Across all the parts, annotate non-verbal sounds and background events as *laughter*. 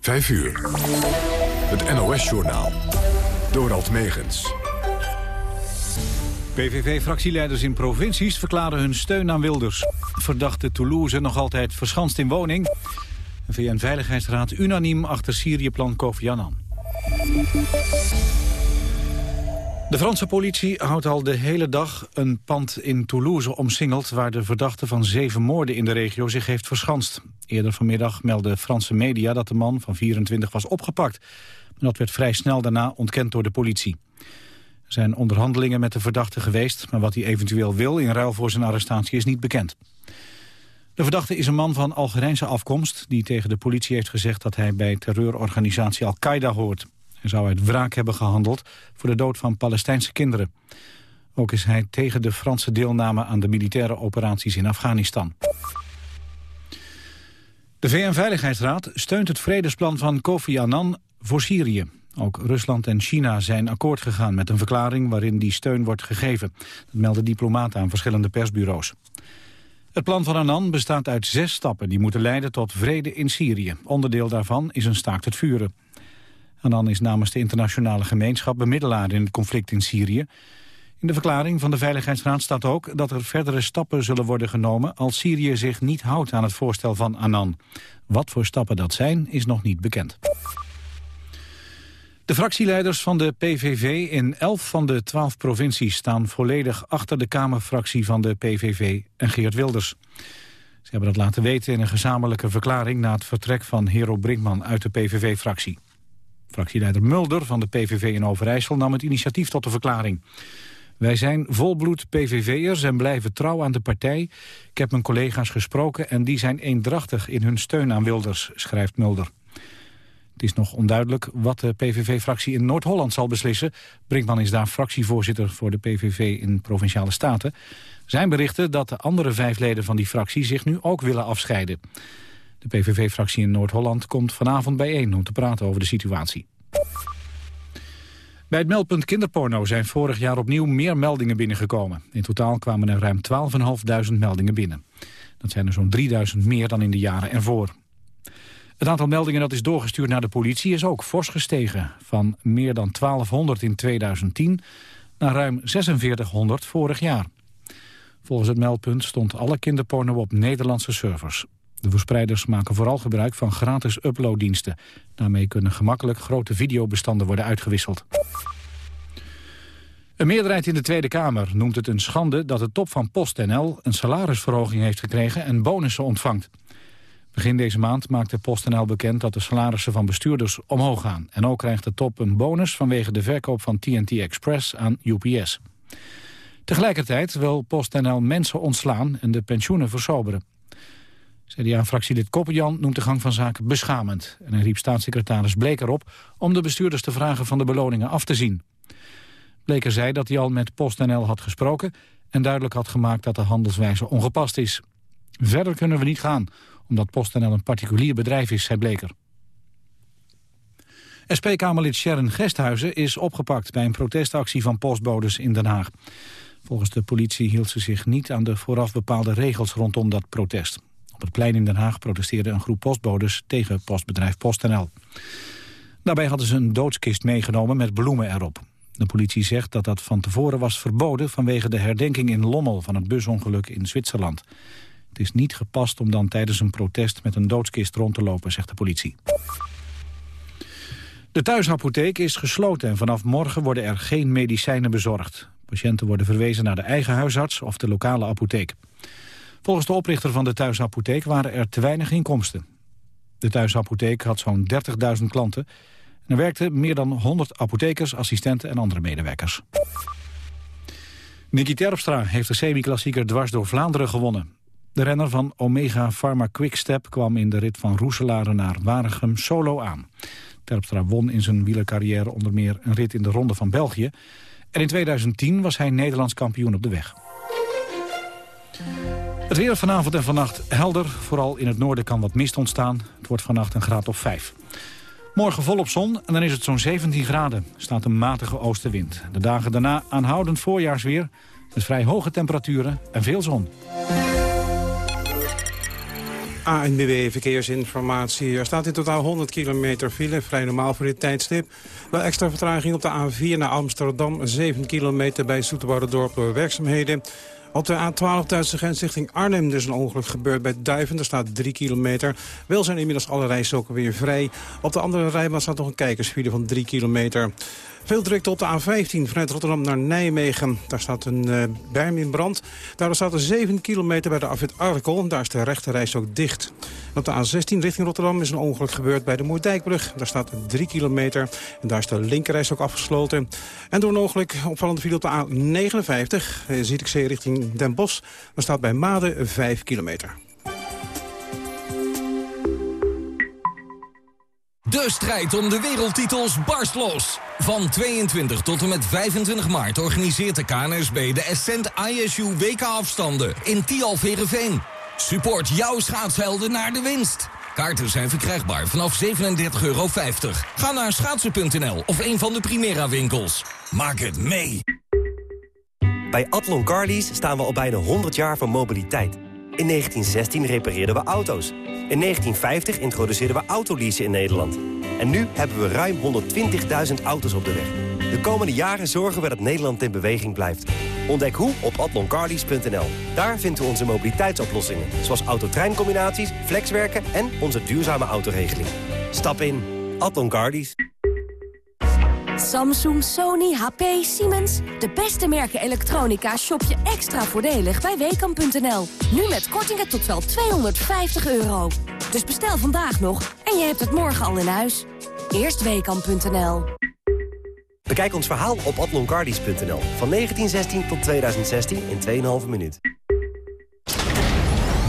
5 uur. Het NOS-journaal. Dorald Megens. PVV-fractieleiders in provincies verklaren hun steun aan Wilders. Verdachte Toulouse nog altijd verschanst in woning. VN-veiligheidsraad unaniem achter Syrië-plan Kofi Annan. De Franse politie houdt al de hele dag een pand in Toulouse omsingeld... waar de verdachte van zeven moorden in de regio zich heeft verschanst. Eerder vanmiddag meldde Franse media dat de man van 24 was opgepakt. Maar dat werd vrij snel daarna ontkend door de politie. Er zijn onderhandelingen met de verdachte geweest... maar wat hij eventueel wil in ruil voor zijn arrestatie is niet bekend. De verdachte is een man van Algerijnse afkomst... die tegen de politie heeft gezegd dat hij bij terreurorganisatie Al-Qaeda hoort. Hij zou uit wraak hebben gehandeld voor de dood van Palestijnse kinderen. Ook is hij tegen de Franse deelname aan de militaire operaties in Afghanistan. De VN-veiligheidsraad steunt het vredesplan van Kofi Annan voor Syrië. Ook Rusland en China zijn akkoord gegaan met een verklaring waarin die steun wordt gegeven. Dat melden diplomaten aan verschillende persbureaus. Het plan van Annan bestaat uit zes stappen die moeten leiden tot vrede in Syrië. Onderdeel daarvan is een staakt het vuren. Annan is namens de internationale gemeenschap bemiddelaar in het conflict in Syrië. In de verklaring van de Veiligheidsraad staat ook dat er verdere stappen zullen worden genomen als Syrië zich niet houdt aan het voorstel van Annan. Wat voor stappen dat zijn, is nog niet bekend. De fractieleiders van de PVV in 11 van de 12 provincies staan volledig achter de Kamerfractie van de PVV en Geert Wilders. Ze hebben dat laten weten in een gezamenlijke verklaring na het vertrek van Hero Brinkman uit de PVV-fractie. Fractieleider Mulder van de PVV in Overijssel nam het initiatief tot de verklaring. Wij zijn volbloed PVV'ers en blijven trouw aan de partij. Ik heb mijn collega's gesproken en die zijn eendrachtig in hun steun aan Wilders, schrijft Mulder. Het is nog onduidelijk wat de PVV-fractie in Noord-Holland zal beslissen. Brinkman is daar fractievoorzitter voor de PVV in Provinciale Staten. Zijn berichten dat de andere vijf leden van die fractie zich nu ook willen afscheiden. De PVV-fractie in Noord-Holland komt vanavond bijeen om te praten over de situatie. Bij het meldpunt kinderporno zijn vorig jaar opnieuw meer meldingen binnengekomen. In totaal kwamen er ruim 12.500 meldingen binnen. Dat zijn er zo'n 3000 meer dan in de jaren ervoor. Het aantal meldingen dat is doorgestuurd naar de politie is ook fors gestegen. Van meer dan 1200 in 2010 naar ruim 4600 vorig jaar. Volgens het meldpunt stond alle kinderporno op Nederlandse servers. De verspreiders maken vooral gebruik van gratis uploaddiensten. Daarmee kunnen gemakkelijk grote videobestanden worden uitgewisseld. Een meerderheid in de Tweede Kamer noemt het een schande dat de top van PostNL een salarisverhoging heeft gekregen en bonussen ontvangt. Begin deze maand maakte PostNL bekend dat de salarissen van bestuurders omhoog gaan. En ook krijgt de top een bonus vanwege de verkoop van TNT Express aan UPS. Tegelijkertijd wil PostNL mensen ontslaan en de pensioenen versoberen. CDA-fractielid Koppenjan noemt de gang van zaken beschamend. En hij riep staatssecretaris Bleker op om de bestuurders te vragen van de beloningen af te zien. Bleker zei dat hij al met PostNL had gesproken en duidelijk had gemaakt dat de handelswijze ongepast is. Verder kunnen we niet gaan, omdat PostNL een particulier bedrijf is, zei Bleker. SP-Kamerlid Sharon Gesthuizen is opgepakt bij een protestactie van postbodes in Den Haag. Volgens de politie hield ze zich niet aan de vooraf bepaalde regels rondom dat protest. Op het plein in Den Haag protesteerde een groep postbodes tegen postbedrijf PostNL. Daarbij hadden ze een doodskist meegenomen met bloemen erop. De politie zegt dat dat van tevoren was verboden vanwege de herdenking in Lommel van het busongeluk in Zwitserland. Het is niet gepast om dan tijdens een protest met een doodskist rond te lopen, zegt de politie. De thuisapotheek is gesloten en vanaf morgen worden er geen medicijnen bezorgd. Patiënten worden verwezen naar de eigen huisarts of de lokale apotheek. Volgens de oprichter van de thuisapotheek waren er te weinig inkomsten. De thuisapotheek had zo'n 30.000 klanten. En er werkten meer dan 100 apothekers, assistenten en andere medewerkers. Nicky Terpstra heeft de semi-klassieker dwars door Vlaanderen gewonnen. De renner van Omega Pharma Quickstep kwam in de rit van Roeselare naar Waregem solo aan. Terpstra won in zijn wielercarrière onder meer een rit in de Ronde van België. En in 2010 was hij Nederlands kampioen op de weg. Het weer vanavond en vannacht helder. Vooral in het noorden kan wat mist ontstaan. Het wordt vannacht een graad of 5. Morgen volop zon en dan is het zo'n 17 graden. Staat een matige oostenwind. De dagen daarna aanhoudend voorjaarsweer... met vrij hoge temperaturen en veel zon. ANBW Verkeersinformatie. Er staat in totaal 100 kilometer file, vrij normaal voor dit tijdstip. Wel extra vertraging op de A4 naar Amsterdam, 7 kilometer bij Dorp werkzaamheden. Op de A12 Duitse grens richting Arnhem is een ongeluk gebeurd bij Duiven. Er staat 3 kilometer. Wel zijn inmiddels alle rijstroken weer vrij. Op de andere rijbaan staat nog een kijkersfile van 3 kilometer. Veel drukte op de A15 vanuit Rotterdam naar Nijmegen. Daar staat een uh, berm in brand. Daar staat er 7 kilometer bij de afwit Arkel. Daar is de rechte ook dicht. op de A16 richting Rotterdam is een ongeluk gebeurd bij de Moerdijkbrug. Daar staat 3 kilometer. En daar is de linkerreis ook afgesloten. En door een ongeluk opvallende file op de A59, eh, ziet ik ze richting Den Bosch. Daar staat bij Maden 5 kilometer. De strijd om de wereldtitels barst los. Van 22 tot en met 25 maart organiseert de KNSB de Ascent ISU WK-afstanden in Tialverenveen. Support jouw schaatshelden naar de winst. Kaarten zijn verkrijgbaar vanaf 37,50 euro. Ga naar schaatsen.nl of een van de Primera winkels. Maak het mee. Bij Atlon Carlies staan we al bijna 100 jaar van mobiliteit. In 1916 repareerden we auto's. In 1950 introduceerden we autoleasen in Nederland. En nu hebben we ruim 120.000 auto's op de weg. De komende jaren zorgen we dat Nederland in beweging blijft. Ontdek hoe op atloncarlies.nl. Daar vinden we onze mobiliteitsoplossingen. Zoals autotreincombinaties, flexwerken en onze duurzame autoregeling. Stap in. Atlon Samsung, Sony, HP, Siemens. De beste merken elektronica shop je extra voordelig bij Weekamp.nl. Nu met kortingen tot wel 250 euro. Dus bestel vandaag nog en je hebt het morgen al in huis. Eerst Weekamp.nl. Bekijk ons verhaal op atloncardies.nl. Van 1916 tot 2016 in 2,5 minuut.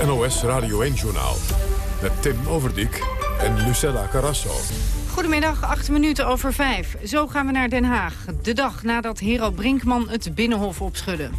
Het NOS Radio 1-journaal. Met Tim Overdijk en Lucella Carasso. Goedemiddag, acht minuten over vijf. Zo gaan we naar Den Haag. De dag nadat Hero Brinkman het Binnenhof opschudde.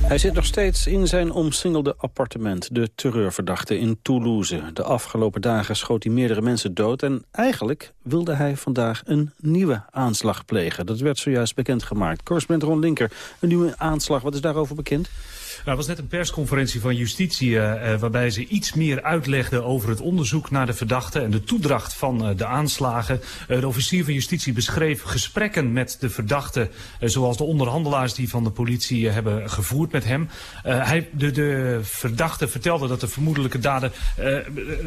Hij zit nog steeds in zijn omsingelde appartement, de terreurverdachte in Toulouse. De afgelopen dagen schoot hij meerdere mensen dood... en eigenlijk wilde hij vandaag een nieuwe aanslag plegen. Dat werd zojuist bekendgemaakt. Correspondent Ron Linker, een nieuwe aanslag, wat is daarover bekend? Nou, er was net een persconferentie van justitie uh, waarbij ze iets meer uitlegden over het onderzoek naar de verdachte en de toedracht van uh, de aanslagen. de officier van justitie beschreef gesprekken met de verdachte zoals de onderhandelaars die van de politie hebben gevoerd met hem. hij, de, de, verdachte vertelde dat de vermoedelijke dader,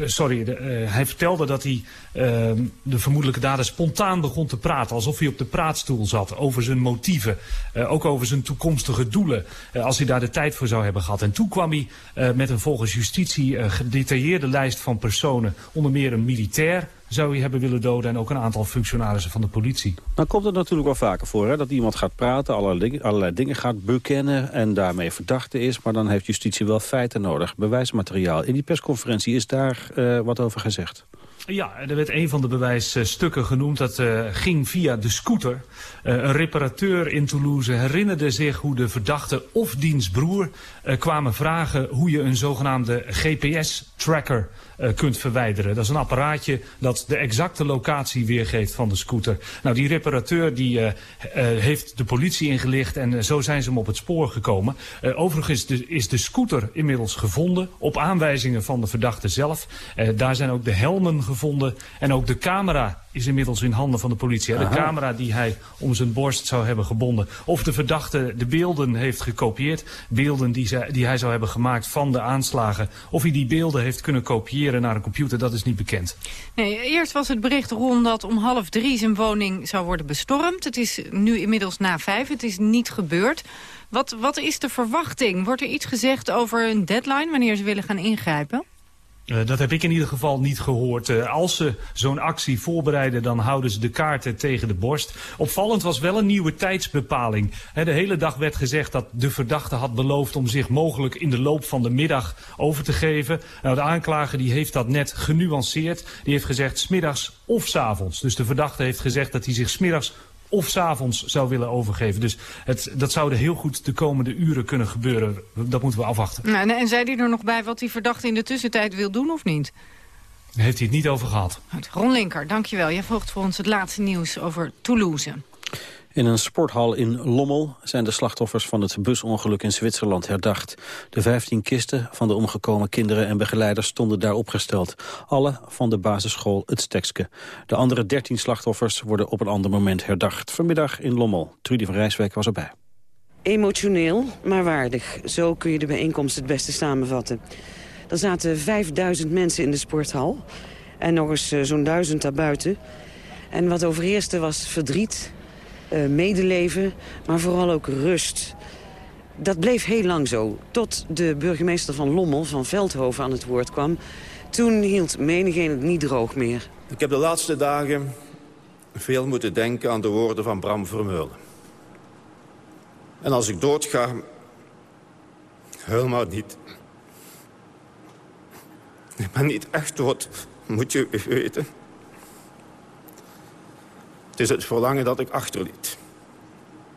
sorry, hij vertelde dat hij de vermoedelijke dader spontaan begon te praten, alsof hij op de praatstoel zat, over zijn motieven, ook over zijn toekomstige doelen, als hij daar de tijd voor zou hebben gehad. En toen kwam hij uh, met een volgens justitie uh, gedetailleerde lijst van personen. Onder meer een militair zou hij hebben willen doden en ook een aantal functionarissen van de politie. Dan komt het natuurlijk wel vaker voor hè, dat iemand gaat praten, allerlei, allerlei dingen gaat bekennen en daarmee verdachte is. Maar dan heeft justitie wel feiten nodig, bewijsmateriaal. In die persconferentie is daar uh, wat over gezegd. Ja, er werd een van de bewijsstukken genoemd. Dat uh, ging via de scooter. Uh, een reparateur in Toulouse herinnerde zich hoe de verdachte of diens broer uh, kwamen vragen hoe je een zogenaamde GPS-tracker kunt verwijderen. Dat is een apparaatje dat de exacte locatie weergeeft van de scooter. Nou, die reparateur die, heeft de politie ingelicht en zo zijn ze hem op het spoor gekomen. overigens is de scooter inmiddels gevonden op aanwijzingen van de verdachte zelf. daar zijn ook de helmen gevonden. En ook de camera is inmiddels in handen van de politie. De camera die hij om zijn borst zou hebben gebonden. Of de verdachte de beelden heeft gekopieerd. Beelden die, zij, die hij zou hebben gemaakt van de aanslagen. Of hij die beelden heeft kunnen kopiëren naar een computer, dat is niet bekend. Nee, eerst was het bericht rond dat om half drie zijn woning zou worden bestormd. Het is nu inmiddels na vijf, het is niet gebeurd. Wat, wat is de verwachting? Wordt er iets gezegd over een deadline, wanneer ze willen gaan ingrijpen? Uh, dat heb ik in ieder geval niet gehoord. Uh, als ze zo'n actie voorbereiden, dan houden ze de kaarten tegen de borst. Opvallend was wel een nieuwe tijdsbepaling. He, de hele dag werd gezegd dat de verdachte had beloofd om zich mogelijk in de loop van de middag over te geven. Nou, de aanklager die heeft dat net genuanceerd. Die heeft gezegd smiddags of s avonds. Dus de verdachte heeft gezegd dat hij zich smiddags of s'avonds zou willen overgeven. Dus het, dat zou er heel goed de komende uren kunnen gebeuren. Dat moeten we afwachten. Nou, en zei hij er nog bij wat die verdachte in de tussentijd wil doen of niet? Daar heeft hij het niet over gehad. Ron Linker, dankjewel. Jij volgt voor ons het laatste nieuws over Toulouse. In een sporthal in Lommel zijn de slachtoffers van het busongeluk in Zwitserland herdacht. De 15 kisten van de omgekomen kinderen en begeleiders stonden daar opgesteld. Alle van de basisschool Het Stekske. De andere 13 slachtoffers worden op een ander moment herdacht. Vanmiddag in Lommel. Trudy van Rijswijk was erbij. Emotioneel, maar waardig. Zo kun je de bijeenkomst het beste samenvatten. Er zaten 5000 mensen in de sporthal. En nog eens zo'n duizend daarbuiten. En wat overheerste was verdriet, medeleven, maar vooral ook rust. Dat bleef heel lang zo, tot de burgemeester van Lommel, van Veldhoven, aan het woord kwam. Toen hield menigeen het niet droog meer. Ik heb de laatste dagen veel moeten denken aan de woorden van Bram Vermeulen. En als ik doodga, huil maar niet. Ik ben niet echt dood, moet je weten. Het is het verlangen dat ik achterliet.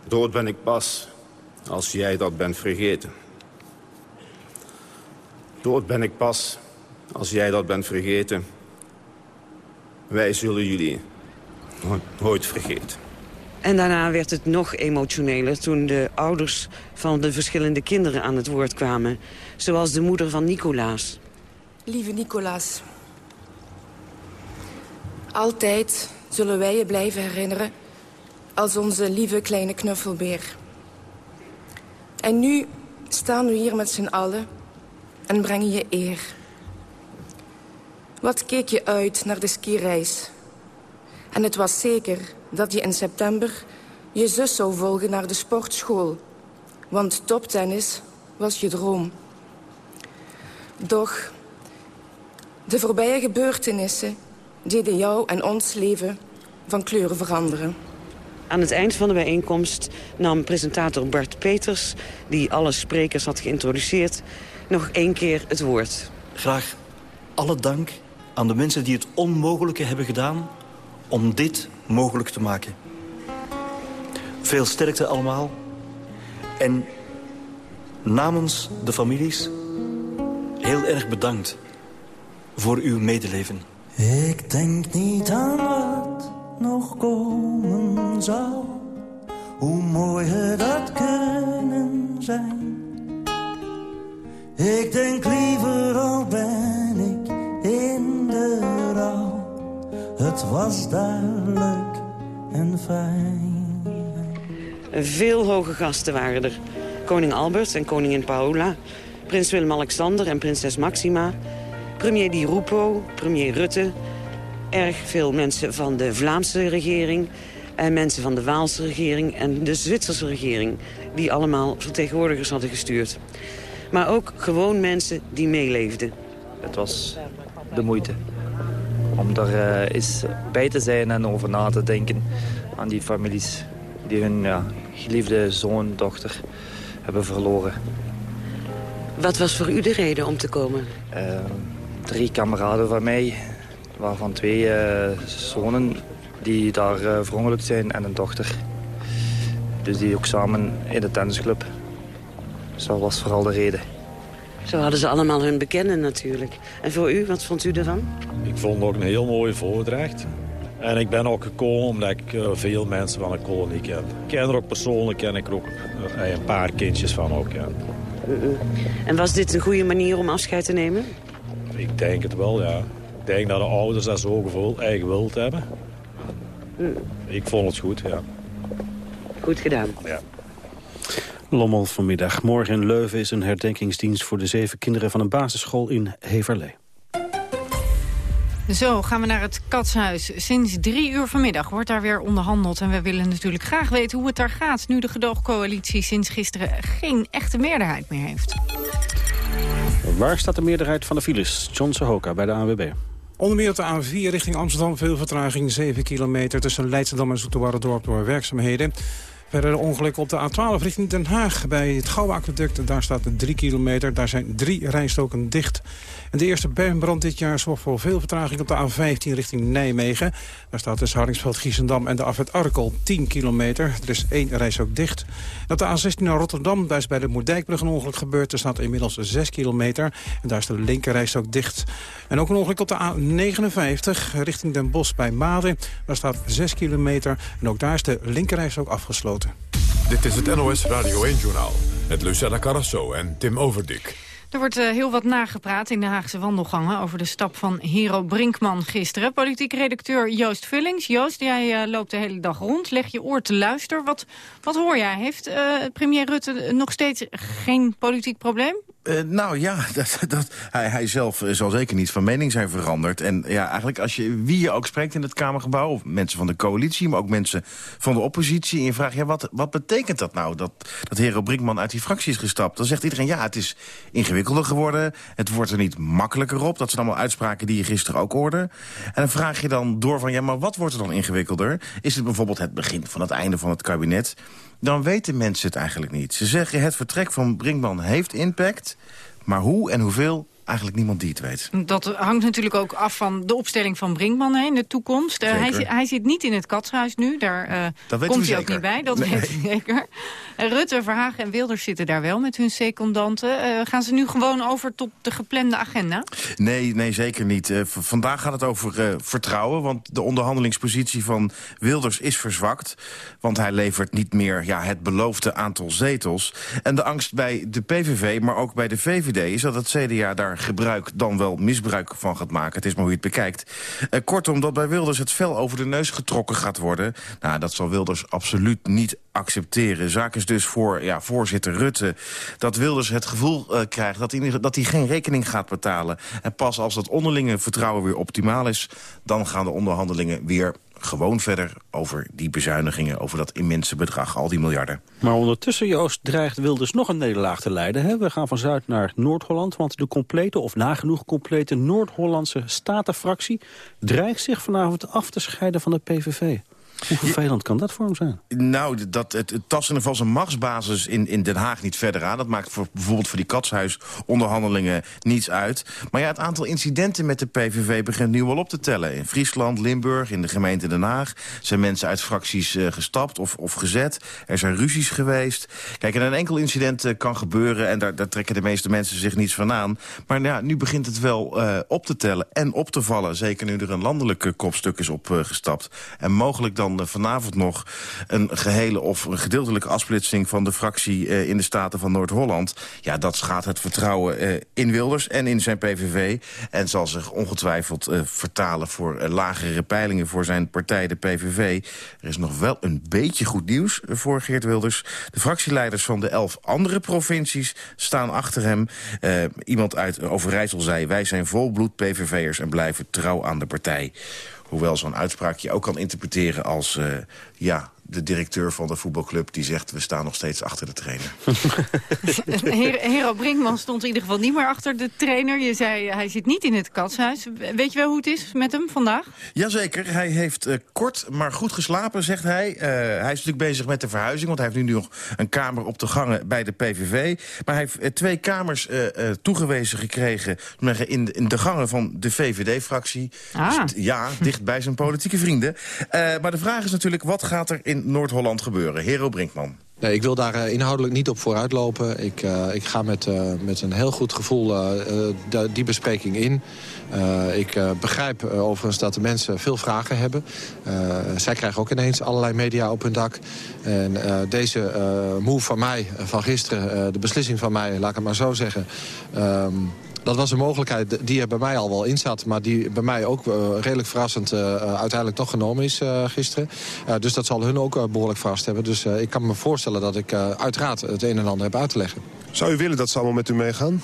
Dood ben ik pas als jij dat bent vergeten. Dood ben ik pas als jij dat bent vergeten. Wij zullen jullie nooit vergeten. En daarna werd het nog emotioneler toen de ouders van de verschillende kinderen aan het woord kwamen. Zoals de moeder van Nicolaas. Lieve Nicolaas. Altijd zullen wij je blijven herinneren als onze lieve kleine knuffelbeer. En nu staan we hier met z'n allen en brengen je eer. Wat keek je uit naar de skireis? En het was zeker dat je in september je zus zou volgen naar de sportschool. Want toptennis was je droom. Doch de voorbije gebeurtenissen deden jou en ons leven van kleuren veranderen. Aan het eind van de bijeenkomst nam presentator Bart Peters... die alle sprekers had geïntroduceerd, nog één keer het woord. Graag alle dank aan de mensen die het onmogelijke hebben gedaan... om dit mogelijk te maken. Veel sterkte allemaal. En namens de families heel erg bedankt voor uw medeleven. Ik denk niet aan wat nog komen zou. Hoe mooi het had kunnen zijn. Ik denk liever al ben ik in de rouw. Het was duidelijk en fijn. Veel hoge gasten waren er. Koning Albert en koningin Paola. Prins Willem-Alexander en prinses Maxima. Premier Di Rupo, premier Rutte. Erg veel mensen van de Vlaamse regering... en mensen van de Waalse regering en de Zwitserse regering... die allemaal vertegenwoordigers hadden gestuurd. Maar ook gewoon mensen die meeleefden. Het was de moeite om er uh, eens bij te zijn en over na te denken aan die families die hun ja, geliefde zoon, dochter hebben verloren. Wat was voor u de reden om te komen? Uh, drie kameraden van mij, waarvan twee uh, zonen die daar uh, verongelukt zijn en een dochter. Dus die ook samen in de tennisclub. Dus dat was vooral de reden. Zo hadden ze allemaal hun bekenden natuurlijk. En voor u, wat vond u ervan? Ik vond het ook een heel mooie voordracht. En ik ben ook gekomen omdat ik uh, veel mensen van de kolonie ken. Ik ken er ook persoonlijk ken ik er ook een paar kindjes van ook ken. Uh en was dit een goede manier om afscheid te nemen? Ik denk het wel, ja. Ik denk dat de ouders dat zo gevoel eigen wild hebben. Ik vond het goed, ja. Goed gedaan. Ja. Lommel vanmiddag. Morgen in Leuven is een herdenkingsdienst voor de zeven kinderen van een basisschool in Heverlee. Zo, gaan we naar het Katshuis. Sinds drie uur vanmiddag wordt daar weer onderhandeld. En we willen natuurlijk graag weten hoe het daar gaat... nu de gedoogcoalitie sinds gisteren geen echte meerderheid meer heeft. Waar staat de meerderheid van de files? John Sahoka bij de ANWB. Onder meer de A4 richting Amsterdam veel vertraging. 7 kilometer tussen Leidschendam en Zoeterwoude-dorp door werkzaamheden. Verder ongeluk op de A12 richting Den Haag bij het Gouwaqueduct. Daar staat 3 kilometer. Daar zijn drie rijstoken dicht. En de eerste bermbrand dit jaar zorgt voor veel vertraging op de A15 richting Nijmegen. Daar staat tussen Hardingsveld, Giesendam en de afwet Arkel 10 kilometer. Er is één rijstok dicht. En op de A16 naar Rotterdam, daar is bij de Moerdijkbrug een ongeluk gebeurd. Er staat inmiddels 6 kilometer. En daar is de linker rijstok dicht. En ook een ongeluk op de A59 richting Den Bosch bij Maden. Daar staat 6 kilometer. En ook daar is de linker rijstok afgesloten. Dit is het NOS Radio 1-journaal. Met Lucella Carrasso en Tim Overdik. Er wordt uh, heel wat nagepraat in de Haagse wandelgangen... over de stap van Hero Brinkman gisteren. Politiek redacteur Joost Vullings. Joost, jij uh, loopt de hele dag rond. Leg je oor te luisteren. Wat, wat hoor jij? Heeft uh, premier Rutte nog steeds geen politiek probleem? Uh, nou ja, *laughs* dat, dat, hij, hij zelf zal zeker niet van mening zijn veranderd. En ja, eigenlijk als je wie je ook spreekt in het Kamergebouw... mensen van de coalitie, maar ook mensen van de oppositie... en je vraagt, ja, wat, wat betekent dat nou, dat, dat Hero uit die fractie is gestapt? Dan zegt iedereen, ja, het is ingewikkelder geworden. Het wordt er niet makkelijker op. Dat zijn allemaal uitspraken die je gisteren ook hoorde. En dan vraag je dan door van, ja, maar wat wordt er dan ingewikkelder? Is het bijvoorbeeld het begin van het einde van het kabinet? Dan weten mensen het eigenlijk niet. Ze zeggen het vertrek van Brinkman heeft impact, maar hoe en hoeveel eigenlijk niemand die het weet. Dat hangt natuurlijk ook af van de opstelling van Brinkman hè, in de toekomst. Uh, hij, hij, zit niet in het katshuis nu, daar uh, komt hij ook niet bij, dat nee. weet ik *laughs* zeker. Uh, Rutte, Verhagen en Wilders zitten daar wel met hun secondanten. gaan ze nu gewoon over tot de geplande agenda? Nee, nee zeker niet. vandaag gaat het over vertrouwen, want de onderhandelingspositie van Wilders is verzwakt. Want hij levert niet meer ja, het beloofde aantal zetels. En de angst bij de PVV, maar ook bij de VVD is dat het CDA daar gebruik dan wel misbruik van gaat maken. Het is maar hoe je het bekijkt. Uh, kortom, dat bij Wilders het vel over de neus getrokken gaat worden... nou, dat zal Wilders absoluut niet accepteren. Zaak is dus voor ja, voorzitter Rutte dat Wilders het gevoel uh, krijgt... Dat hij, dat hij geen rekening gaat betalen. En pas als dat onderlinge vertrouwen weer optimaal is... dan gaan de onderhandelingen weer gewoon verder over die bezuinigingen... over dat immense bedrag, al die miljarden. Maar ondertussen, Joost, dreigt Wilders nog een nederlaag te leiden. Hè? We gaan van Zuid naar Noord-Holland, want de complete... of nagenoeg complete Noord-Hollandse statenfractie... dreigt zich vanavond af te scheiden van de PVV. Hoe vervelend kan dat voor hem zijn? Nou, dat, het, het tasten van zijn machtsbasis in, in Den Haag niet verder aan. Dat maakt voor, bijvoorbeeld voor die katshuisonderhandelingen niets uit. Maar ja, het aantal incidenten met de PVV begint nu wel op te tellen. In Friesland, Limburg, in de gemeente Den Haag... zijn mensen uit fracties uh, gestapt of, of gezet. Er zijn ruzies geweest. Kijk, en een enkel incident uh, kan gebeuren... en daar, daar trekken de meeste mensen zich niets van aan. Maar ja, nu begint het wel uh, op te tellen en op te vallen. Zeker nu er een landelijke kopstuk is opgestapt. en mogelijk dan vanavond nog een gehele of een gedeeltelijke afsplitsing van de fractie uh, in de Staten van Noord-Holland. Ja, dat schaadt het vertrouwen uh, in Wilders en in zijn PVV. En zal zich ongetwijfeld uh, vertalen voor lagere peilingen voor zijn partij, de PVV. Er is nog wel een beetje goed nieuws voor Geert Wilders. De fractieleiders van de elf andere provincies staan achter hem. iemand uit Overijssel zei, wij zijn volbloed PVV'ers en blijven trouw aan de partij. Hoewel zo'n uitspraak je ook kan interpreteren als... Uh, ja, de directeur van de voetbalclub die zegt... we staan nog steeds achter de trainer. *laughs* Hero Brinkman stond in ieder geval niet meer achter de trainer. Je zei, hij zit niet in het katshuis. Weet je wel hoe het is met hem vandaag? Jazeker, hij heeft uh, kort maar goed geslapen, zegt hij. Uh, hij is natuurlijk bezig met de verhuizing... want hij heeft nu nog een kamer op de gangen bij de PVV. Maar hij heeft uh, twee kamers toegewezen gekregen... in de, in de gangen van de VVD-fractie. Ah. Dus, ja, dicht bij zijn politieke vrienden. maar de vraag is natuurlijk, wat gaat er in Noord-Holland gebeuren? Hero Brinkman. Nee, ik wil daar uh, inhoudelijk niet op vooruitlopen. Ik, uh, ik ga met, uh, met een heel goed gevoel die bespreking in. ik begrijp overigens dat de mensen veel vragen hebben. zij krijgen ook ineens allerlei media op hun dak. En deze move van mij, van gisteren, de beslissing van mij, laat ik het maar zo zeggen... Um, Dat was een mogelijkheid die er bij mij al wel in zat... maar die bij mij ook redelijk verrassend uiteindelijk toch genomen is gisteren. dus dat zal hun ook behoorlijk vast hebben. Dus ik kan me voorstellen dat ik uiteraard het een en ander heb uit te leggen. Zou u willen dat ze allemaal met u meegaan?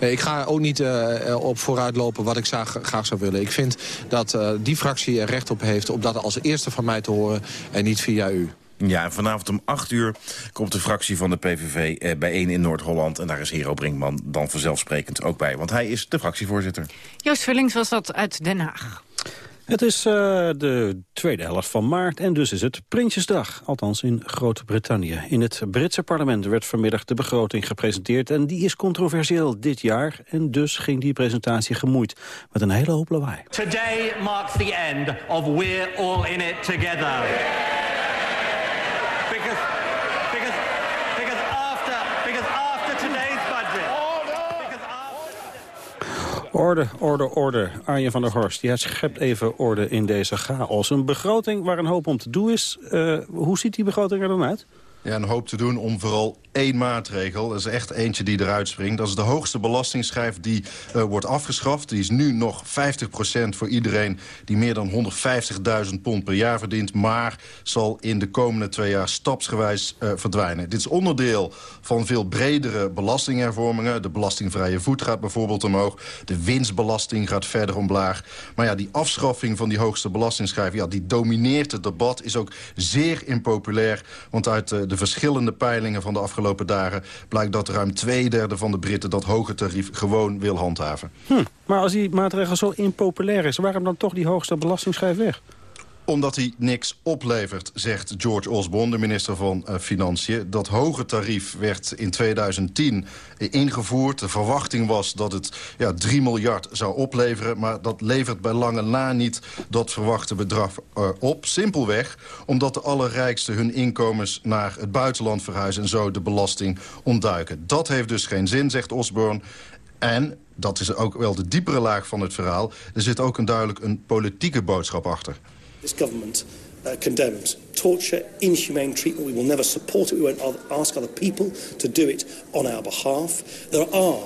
Nee, ik ga ook niet uh, op vooruitlopen wat ik graag, graag zou willen. Ik vind dat uh, die fractie er recht op heeft om dat als eerste van mij te horen en niet via u. Ja, en vanavond om 8 uur komt de fractie van de PVV eh, bijeen in Noord-Holland. En daar is Hero Brinkman dan vanzelfsprekend ook bij. Want hij is de fractievoorzitter. Joost Vullings was dat uit Den Haag. Het is uh, de tweede helft van maart en dus is het Prinsjesdag. Althans in Groot-Brittannië. In het Britse parlement werd vanmiddag de begroting gepresenteerd... en die is controversieel dit jaar. En dus ging die presentatie gemoeid met een hele hoop lawaai. Today marks the end of We're All In It Together. Orde, orde, orde. Arjen van der Horst, jij schept even orde in deze chaos. Een begroting waar een hoop om te doen is. Uh, hoe ziet die begroting er dan uit? Ja, een hoop te doen om vooral één maatregel. Dat is echt eentje die eruit springt. Dat is de hoogste belastingsschijf die uh, wordt afgeschaft. Die is nu nog 50% voor iedereen die meer dan 150.000 pond per jaar verdient. Maar zal in de komende twee jaar stapsgewijs uh, verdwijnen. Dit is onderdeel van veel bredere belastinghervormingen. De belastingvrije voet gaat bijvoorbeeld omhoog. De winstbelasting gaat verder omlaag. Maar ja, die afschaffing van die hoogste belastingschijf... Ja, die domineert het debat, is ook zeer impopulair. Want uit uh, de verschillende peilingen van de afgelopen dagen... blijkt dat ruim twee derde van de Britten dat hoge tarief gewoon wil handhaven. Hm, maar als die maatregel zo impopulair is, waarom dan toch die hoogste belastingschijf weg? Omdat hij niks oplevert, zegt George Osborne, de minister van uh, Financiën. Dat hoge tarief werd in 2010 ingevoerd. De verwachting was dat het ja, 3 miljard zou opleveren. Maar dat levert bij lange na niet dat verwachte bedrag uh, op. Simpelweg omdat de allerrijksten hun inkomens naar het buitenland verhuizen... en zo de belasting ontduiken. Dat heeft dus geen zin, zegt Osborne. En dat is ook wel de diepere laag van het verhaal. Er zit ook een duidelijk een politieke boodschap achter. This government uh, condemns torture, inhumane treatment. We will never support it. We won't ask other people to do it on our behalf. There are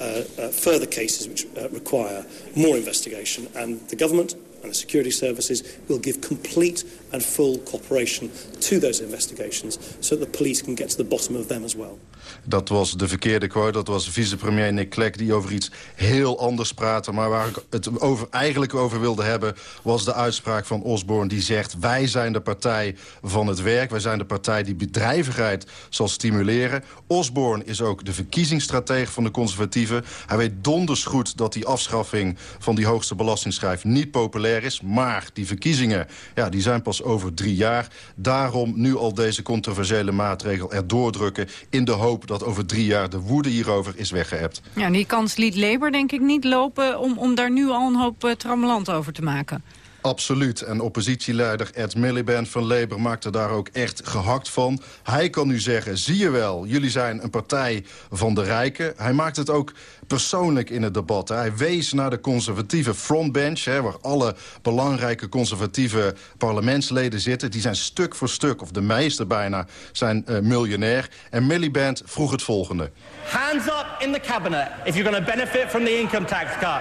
uh, uh, further cases which uh, require more investigation, and the government and the security services will give complete and full cooperation to those investigations so that the police can get to the bottom of them as well. Dat was de verkeerde quote. Dat was vicepremier Nick Clegg die over iets heel anders praatte. Maar waar ik het over, eigenlijk over wilde hebben... was de uitspraak van Osborne die zegt... wij zijn de partij van het werk. Wij zijn de partij die bedrijvigheid zal stimuleren. Osborne is ook de verkiezingsstratege van de conservatieven. Hij weet donders goed dat die afschaffing van die hoogste belastingschrijf niet populair is. Maar die verkiezingen ja, die zijn pas over drie jaar. Daarom nu al deze controversiële maatregel erdoor drukken... in de hoop dat over drie jaar de woede hierover is weggeëpt. Ja, die kans liet Labour denk ik niet lopen om, om daar nu al een hoop uh, over te maken. Absoluut. En oppositieleider Ed Miliband van Labour maakte daar ook echt gehakt van. Hij kan nu zeggen, zie je wel, jullie zijn een partij van de rijken. Hij maakt het ook persoonlijk in het debat. Hij wees naar de conservatieve frontbench... Hè, waar alle belangrijke conservatieve parlementsleden zitten. Die zijn stuk voor stuk, of de meeste bijna, zijn uh, miljonair. En Miliband vroeg het volgende. Hands up in the cabinet if you're going to benefit from the income tax cut.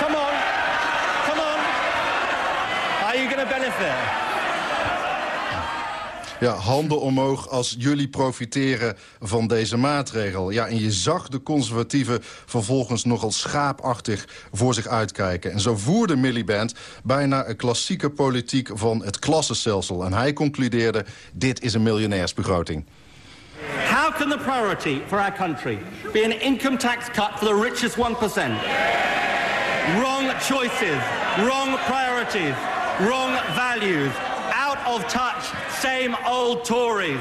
Come on. Ja, handen omhoog als jullie profiteren van deze maatregel. Ja, en je zag de conservatieven vervolgens nogal schaapachtig voor zich uitkijken. En zo voerde Miliband bijna een klassieke politiek van het klassenstelsel. En hij concludeerde, dit is een miljonairsbegroting. How can the priority for our country be an income tax cut for the richest 1%? Wrong choices, wrong priorities wrong out of touch, same old Tories.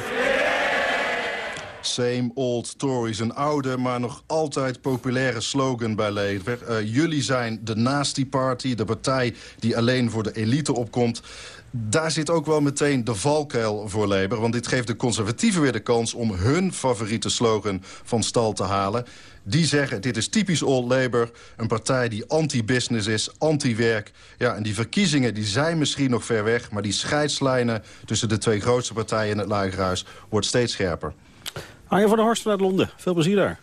Same old Tories, een oude, maar nog altijd populaire slogan bij Labour. Uh, jullie zijn de nasty party, de partij die alleen voor de elite opkomt. Daar zit ook wel meteen de valkuil voor Labour. Want dit geeft de conservatieven weer de kans om hun favoriete slogan van stal te halen. Die zeggen, dit is typisch Old Labour. Een partij die anti-business is, anti-werk. Ja, en die verkiezingen die zijn misschien nog ver weg... maar die scheidslijnen tussen de twee grootste partijen in het Lagerhuis... wordt steeds scherper. Arjen van der Horst vanuit Londen. Veel plezier daar.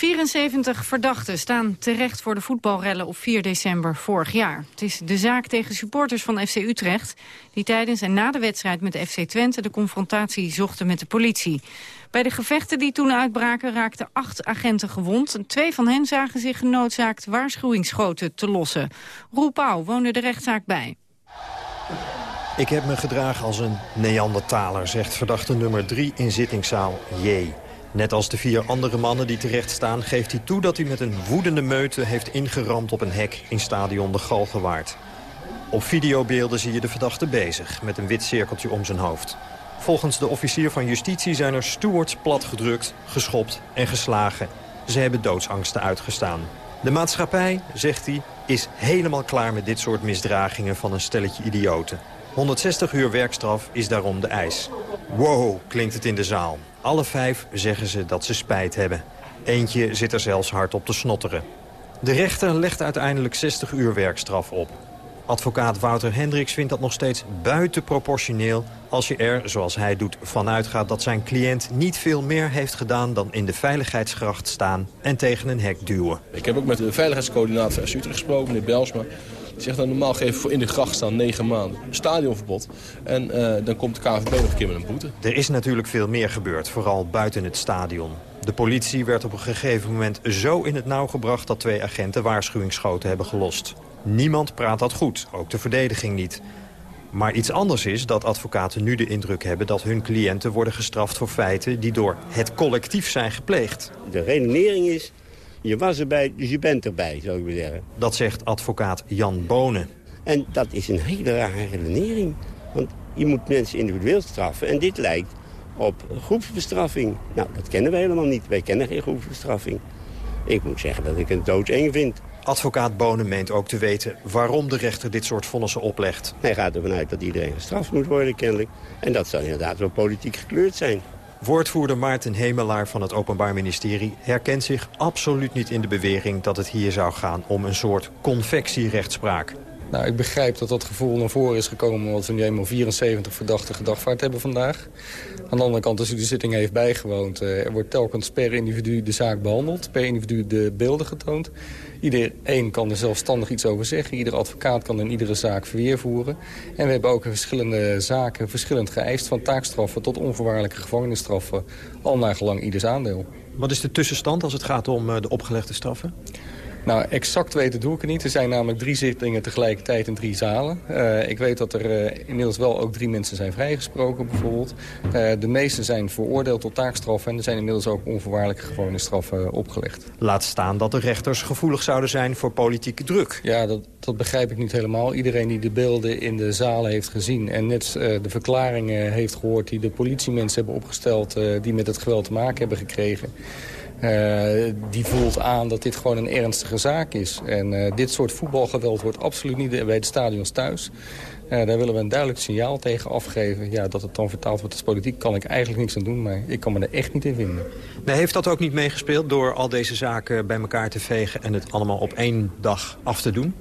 74 verdachten staan terecht voor de voetbalrellen op 4 december vorig jaar. Het is de zaak tegen supporters van FC Utrecht... die tijdens en na de wedstrijd met de FC Twente de confrontatie zochten met de politie. Bij de gevechten die toen uitbraken raakten acht agenten gewond. Twee van hen zagen zich genoodzaakt waarschuwingsschoten te lossen. Roel Pauw woonde de rechtszaak bij. Ik heb me gedragen als een Neandertaler, zegt verdachte nummer 3 in zittingszaal J. Net als de vier andere mannen die terecht staan... geeft hij toe dat hij met een woedende meute heeft ingeramd op een hek in stadion de Galgenwaard. Op videobeelden zie je de verdachte bezig, met een wit cirkeltje om zijn hoofd. Volgens de officier van justitie zijn er stewards platgedrukt, geschopt en geslagen. Ze hebben doodsangsten uitgestaan. De maatschappij, zegt hij, is helemaal klaar met dit soort misdragingen van een stelletje idioten. 160 uur werkstraf is daarom de eis. Wow, klinkt het in de zaal. Alle vijf zeggen ze dat ze spijt hebben. Eentje zit er zelfs hard op te snotteren. De rechter legt uiteindelijk 60 uur werkstraf op. Advocaat Wouter Hendricks vindt dat nog steeds buitenproportioneel... als je er, zoals hij doet, vanuit gaat dat zijn cliënt niet veel meer heeft gedaan... dan in de veiligheidsgracht staan en tegen een hek duwen. Ik heb ook met de veiligheidscoördinator van Utrecht gesproken, meneer Belsma. Zegt dat normaal geven voor in de gracht staan negen maanden. Stadionverbod. En uh, dan komt de KVB nog een keer met een boete. Er is natuurlijk veel meer gebeurd, vooral buiten het stadion. De politie werd op een gegeven moment zo in het nauw gebracht... dat twee agenten waarschuwingsschoten hebben gelost. Niemand praat dat goed, ook de verdediging niet. Maar iets anders is dat advocaten nu de indruk hebben... dat hun cliënten worden gestraft voor feiten die door het collectief zijn gepleegd. De redenering is, je was erbij, dus je bent erbij, zou ik maar zeggen. Dat zegt advocaat Jan Bonen. En dat is een hele rare redenering. Want je moet mensen individueel straffen en dit lijkt op groepsbestraffing. Nou, dat kennen wij helemaal niet. Wij kennen geen groepsbestraffing. Ik moet zeggen dat ik het doodeng vind. Advocaat Bonen meent ook te weten waarom de rechter dit soort vonnissen oplegt. Hij gaat ervan uit dat iedereen gestraft moet worden kennelijk. En dat zal inderdaad wel politiek gekleurd zijn. Woordvoerder Maarten Hemelaar van het Openbaar Ministerie herkent zich absoluut niet in de bewering dat het hier zou gaan om een soort convectierechtspraak. Nou, ik begrijp dat dat gevoel naar voren is gekomen... omdat we nu eenmaal 74 verdachten gedagvaard hebben vandaag. Aan de andere kant, als u de zitting heeft bijgewoond... Uh, er wordt telkens per individu de zaak behandeld, per individu de beelden getoond. Iedereen kan er zelfstandig iets over zeggen. Iedere advocaat kan in iedere zaak verweer voeren. En we hebben ook in verschillende zaken verschillend geëist... van taakstraffen tot onvoorwaardelijke gevangenisstraffen... al naar gelang ieders aandeel. Wat is de tussenstand als het gaat om eh, de opgelegde straffen? Nou, exact weten doe ik het niet. Er zijn namelijk drie zittingen tegelijkertijd in drie zalen. Uh, ik weet dat er uh, inmiddels wel ook drie mensen zijn vrijgesproken bijvoorbeeld. Uh, de meeste zijn veroordeeld tot taakstraffen... en er zijn inmiddels ook onvoorwaardelijke gewone straffen opgelegd. Laat staan dat de rechters gevoelig zouden zijn voor politieke druk. Ja, dat, dat begrijp ik niet helemaal. Iedereen die de beelden in de zalen heeft gezien... en net de verklaringen heeft gehoord die de politiemensen hebben opgesteld... die met het geweld te maken hebben gekregen... Uh, die voelt aan dat dit gewoon een ernstige zaak is. En uh, dit soort voetbalgeweld wordt absoluut niet bij de stadions thuis. Uh, daar willen we een duidelijk signaal tegen afgeven. Ja, dat het dan vertaald wordt als politiek kan ik eigenlijk niks aan doen. Maar ik kan me er echt niet in vinden. Nee, heeft dat ook niet meegespeeld door al deze zaken bij elkaar te vegen... en het allemaal op één dag af te doen?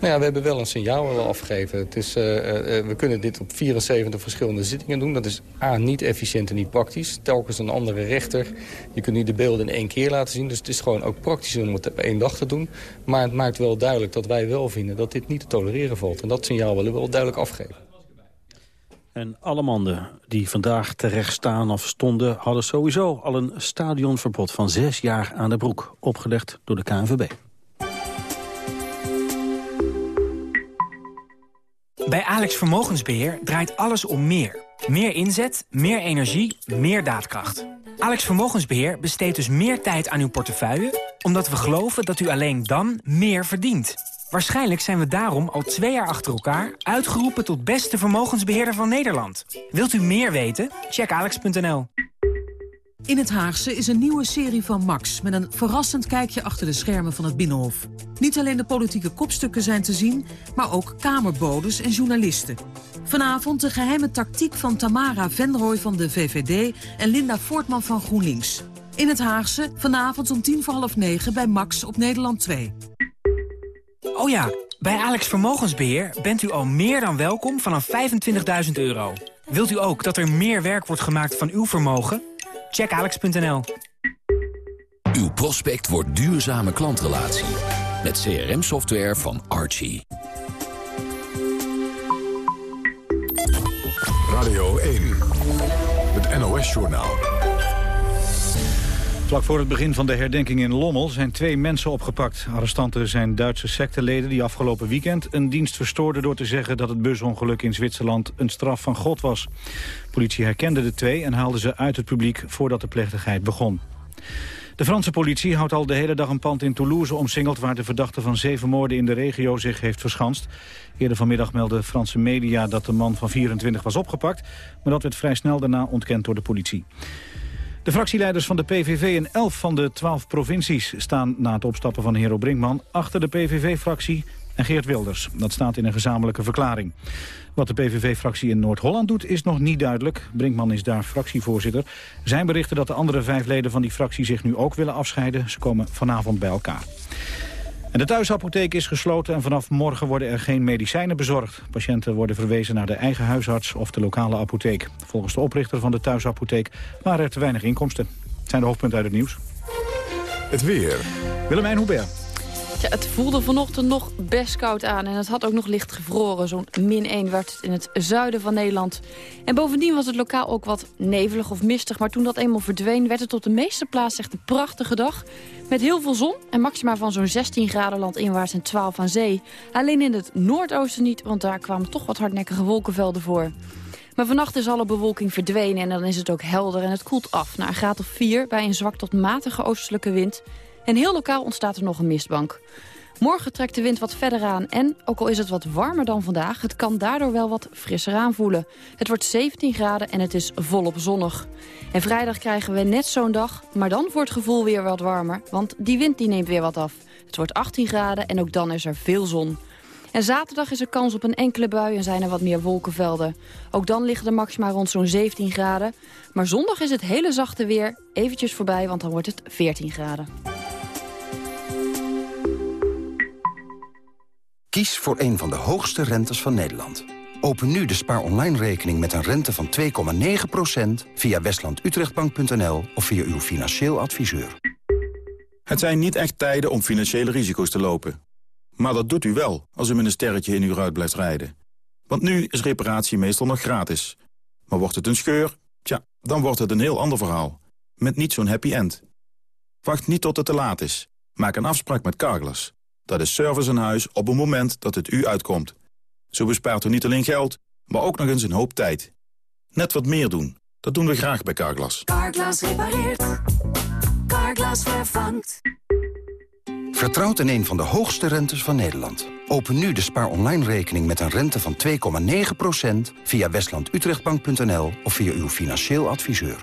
Nou ja, we hebben wel een signaal willen afgeven. Het is, uh, uh, we kunnen dit op 74 verschillende zittingen doen. Dat is A, niet efficiënt en niet praktisch. Telkens een andere rechter. Je kunt niet de beelden in één keer laten zien. Dus het is gewoon ook praktisch om het op één dag te doen. Maar het maakt wel duidelijk dat wij wel vinden dat dit niet te tolereren valt. En dat signaal willen we wel duidelijk afgeven. En alle mannen die vandaag terecht staan of stonden... hadden sowieso al een stadionverbod van zes jaar aan de broek... opgelegd door de KNVB. Bij Alex Vermogensbeheer draait alles om meer. Meer inzet, meer energie, meer daadkracht. Alex Vermogensbeheer besteedt dus meer tijd aan uw portefeuille... omdat we geloven dat u alleen dan meer verdient. Waarschijnlijk zijn we daarom al twee jaar achter elkaar... uitgeroepen tot beste vermogensbeheerder van Nederland. Wilt u meer weten? Check alex.nl. In het Haagse is een nieuwe serie van Max... met een verrassend kijkje achter de schermen van het Binnenhof. Niet alleen de politieke kopstukken zijn te zien... maar ook kamerbodes en journalisten. Vanavond de geheime tactiek van Tamara Venrooy van de VVD... en Linda Voortman van GroenLinks. In het Haagse, vanavond om tien voor half negen bij Max op Nederland 2. Oh ja, bij Alex Vermogensbeheer bent u al meer dan welkom vanaf 25.000 euro. Wilt u ook dat er meer werk wordt gemaakt van uw vermogen... Check alex.nl. Uw prospect wordt duurzame klantrelatie. Met CRM-software van Archie. Radio 1. Het NOS-journaal. Vlak voor het begin van de herdenking in Lommel zijn twee mensen opgepakt. Arrestanten zijn Duitse secteleden die afgelopen weekend een dienst verstoorden... door te zeggen dat het busongeluk in Zwitserland een straf van God was. politie herkende de twee en haalde ze uit het publiek voordat de plechtigheid begon. De Franse politie houdt al de hele dag een pand in Toulouse omsingeld... waar de verdachte van zeven moorden in de regio zich heeft verschanst. Eerder vanmiddag meldden Franse media dat de man van 24 was opgepakt... maar dat werd vrij snel daarna ontkend door de politie. De fractieleiders van de PVV in 11 van de 12 provincies staan na het opstappen van Hero Brinkman achter de PVV-fractie en Geert Wilders. Dat staat in een gezamenlijke verklaring. Wat de PVV-fractie in Noord-Holland doet is nog niet duidelijk. Brinkman is daar fractievoorzitter. Er zijn berichten dat de andere vijf leden van die fractie zich nu ook willen afscheiden. Ze komen vanavond bij elkaar. En de thuisapotheek is gesloten en vanaf morgen worden er geen medicijnen bezorgd. Patiënten worden verwezen naar de eigen huisarts of de lokale apotheek. Volgens de oprichter van de thuisapotheek waren er te weinig inkomsten. Het zijn de hoofdpunten uit het nieuws. Het weer. Willemijn Hubert. Het voelde vanochtend nog best koud aan en het had ook nog licht gevroren. Zo'n min 1 werd het in het zuiden van Nederland. En bovendien was het lokaal ook wat nevelig of mistig. Maar toen dat eenmaal verdween werd het op de meeste plaatsen echt een prachtige dag. Met heel veel zon en maxima van zo'n 16 graden landinwaarts en 12 aan zee. Alleen in het noordoosten niet, want daar kwamen toch wat hardnekkige wolkenvelden voor. Maar vannacht is alle bewolking verdwenen en dan is het ook helder en het koelt af naar een graad of 4 bij een zwak tot matige oostelijke wind. En heel lokaal ontstaat er nog een mistbank. Morgen trekt de wind wat verder aan en, ook al is het wat warmer dan vandaag... het kan daardoor wel wat frisser aanvoelen. Het wordt 17 graden en het is volop zonnig. En vrijdag krijgen we net zo'n dag, maar dan wordt het gevoel weer wat warmer... want die wind die neemt weer wat af. Het wordt 18 graden en ook dan is er veel zon. En zaterdag is er kans op een enkele bui en zijn er wat meer wolkenvelden. Ook dan liggen de maxima rond zo'n 17 graden. Maar zondag is het hele zachte weer eventjes voorbij, want dan wordt het 14 graden. Kies voor een van de hoogste rentes van Nederland. Open nu de spaar online rekening met een rente van 2,9% via westlandutrechtbank.nl of via uw financieel adviseur. Het zijn niet echt tijden om financiële risico's te lopen. Maar dat doet u wel als u met een sterretje in uw ruit blijft rijden. Want nu is reparatie meestal nog gratis. Maar wordt het een scheur? Tja, dan wordt het een heel ander verhaal. Met niet zo'n happy end. Wacht niet tot het te laat is. Maak een afspraak met Carglass. Dat is service aan huis op een moment dat het u uitkomt. Zo bespaart u niet alleen geld, maar ook nog eens een hoop tijd. Net wat meer doen. Dat doen we graag bij Carglass. Carglass repareert. Carglass vervangt. Vertrouwt in een van de hoogste rentes van Nederland. Open nu de spaar online rekening met een rente van 2,9% via westlandutrechtbank.nl of via uw financieel adviseur.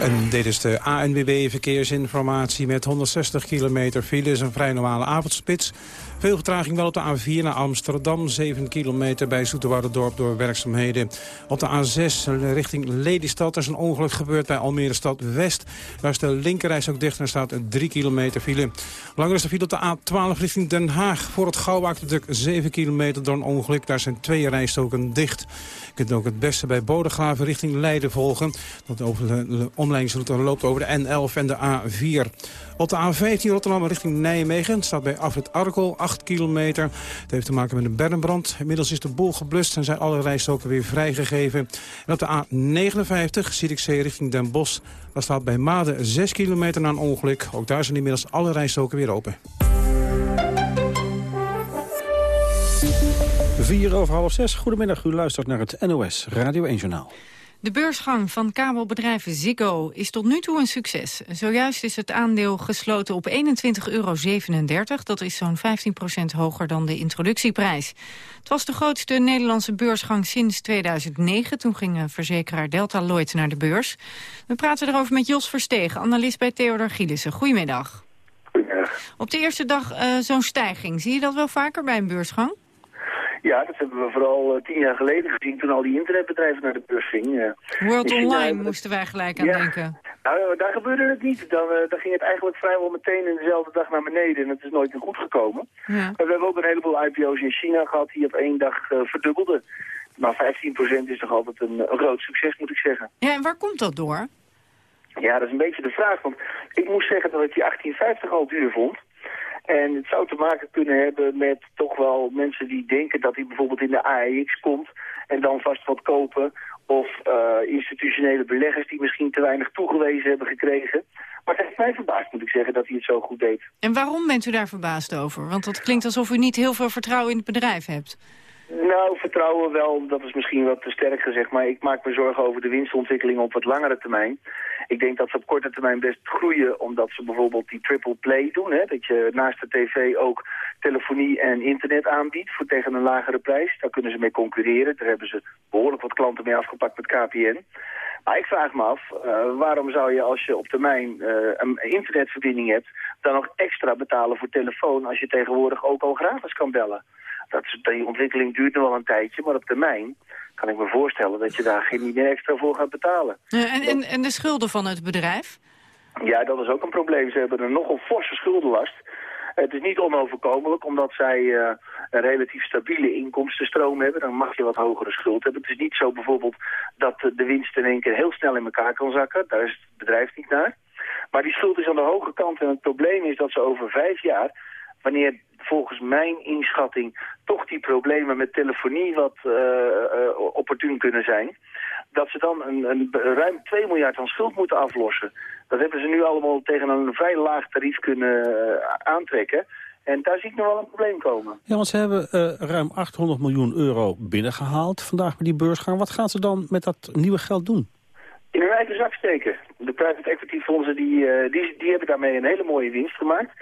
En dit is de ANWB verkeersinformatie met 160 kilometer file. is een vrij normale avondspits. Veel vertraging wel op de A4 naar Amsterdam. 7 kilometer bij Dorp door werkzaamheden. Op de A6 richting Lelystad. Is een ongeluk gebeurd bij Almere Stad West. Daar is de linkerreis ook dicht en staat een 3 kilometer file. Langer is de file op de A12 richting Den Haag. Voor het Gouwaakdruk 7 kilometer door een ongeluk. Daar zijn twee rijstoken dicht. Je kunt ook het beste bij Bodegraven richting Leiden volgen. Dat over de omleidingsroute loopt over de N11 en de A4. Op de A15 Rotterdam richting Nijmegen staat bij Afrit Arkel 8 kilometer. Het heeft te maken met een bermbrand. Inmiddels is de boel geblust en zijn alle rijstoken weer vrijgegeven. En op de A59 Zierikzee richting Den Bosch. Daar staat bij Maden 6 kilometer na een ongeluk. Ook daar zijn inmiddels alle rijstoken weer open. 4 over half 6. Goedemiddag, u luistert naar het NOS Radio 1 Journaal. De beursgang van kabelbedrijf Ziggo is tot nu toe een succes. Zojuist is het aandeel gesloten op 21,37 euro. Dat is zo'n 15% hoger dan de introductieprijs. Het was de grootste Nederlandse beursgang sinds 2009. Toen ging verzekeraar Delta Lloyd naar de beurs. We praten erover met Jos Verstegen, analist bij Theodor Gielissen. Goedemiddag. Goedemiddag. Op de eerste dag uh, zo'n stijging. Zie je dat wel vaker bij een beursgang? Ja, dat hebben we vooral uh, tien jaar geleden gezien toen al die internetbedrijven naar de beurs gingen. World Online moesten wij gelijk aan ja, denken. Nou, daar gebeurde het niet. Dan, uh, dan ging het eigenlijk vrijwel meteen in dezelfde dag naar beneden en het is nooit meer goed gekomen. Ja. We hebben ook een heleboel IPO's in China gehad die op één dag uh, verdubbelden. Maar 15% is toch altijd een, een groot succes, moet ik zeggen. Ja, en waar komt dat door? Ja, dat is een beetje de vraag. Want ik moest zeggen dat ik die 1850 al duur vond. En het zou te maken kunnen hebben met toch wel mensen die denken dat hij bijvoorbeeld in de AEX komt en dan vast wat kopen. Of uh, institutionele beleggers die misschien te weinig toegewezen hebben gekregen. Maar het heeft mij verbaasd, moet ik zeggen, dat hij het zo goed deed. En waarom bent u daar verbaasd over? Want dat klinkt alsof u niet heel veel vertrouwen in het bedrijf hebt. Nou, vertrouwen wel, dat is misschien wat te sterk gezegd. Maar ik maak me zorgen over de winstontwikkeling op wat langere termijn. Ik denk dat ze op korte termijn best groeien, omdat ze bijvoorbeeld die triple play doen. Hè? Dat je naast de tv ook telefonie en internet aanbiedt voor tegen een lagere prijs. Daar kunnen ze mee concurreren. Daar hebben ze behoorlijk wat klanten mee afgepakt met KPN. Maar ik vraag me af, uh, waarom zou je als je op termijn uh, een internetverbinding hebt... dan nog extra betalen voor telefoon als je tegenwoordig ook al gratis kan bellen? Dat, die ontwikkeling duurt nog wel een tijdje, maar op termijn kan ik me voorstellen dat je daar geen meer extra voor gaat betalen. Ja, en, en, en de schulden van het bedrijf? Ja, dat is ook een probleem. Ze hebben een nogal forse schuldenlast. Het is niet onoverkomelijk, omdat zij uh, een relatief stabiele inkomstenstroom hebben. Dan mag je wat hogere schuld hebben. Het is niet zo bijvoorbeeld dat de winst in één keer heel snel in elkaar kan zakken. Daar is het bedrijf niet naar. Maar die schuld is aan de hoge kant. En het probleem is dat ze over vijf jaar, wanneer volgens mijn inschatting toch die problemen met telefonie wat uh, uh, opportun kunnen zijn, dat ze dan een, een, ruim 2 miljard aan schuld moeten aflossen. Dat hebben ze nu allemaal tegen een vrij laag tarief kunnen uh, aantrekken. En daar zie ik nog wel een probleem komen. Ja, want ze hebben ruim 800 miljoen euro binnengehaald vandaag met die beursgang. Wat gaan ze dan met dat nieuwe geld doen? In hun eigen zak steken. De private equity fondsen die, die, die hebben daarmee een hele mooie winst gemaakt.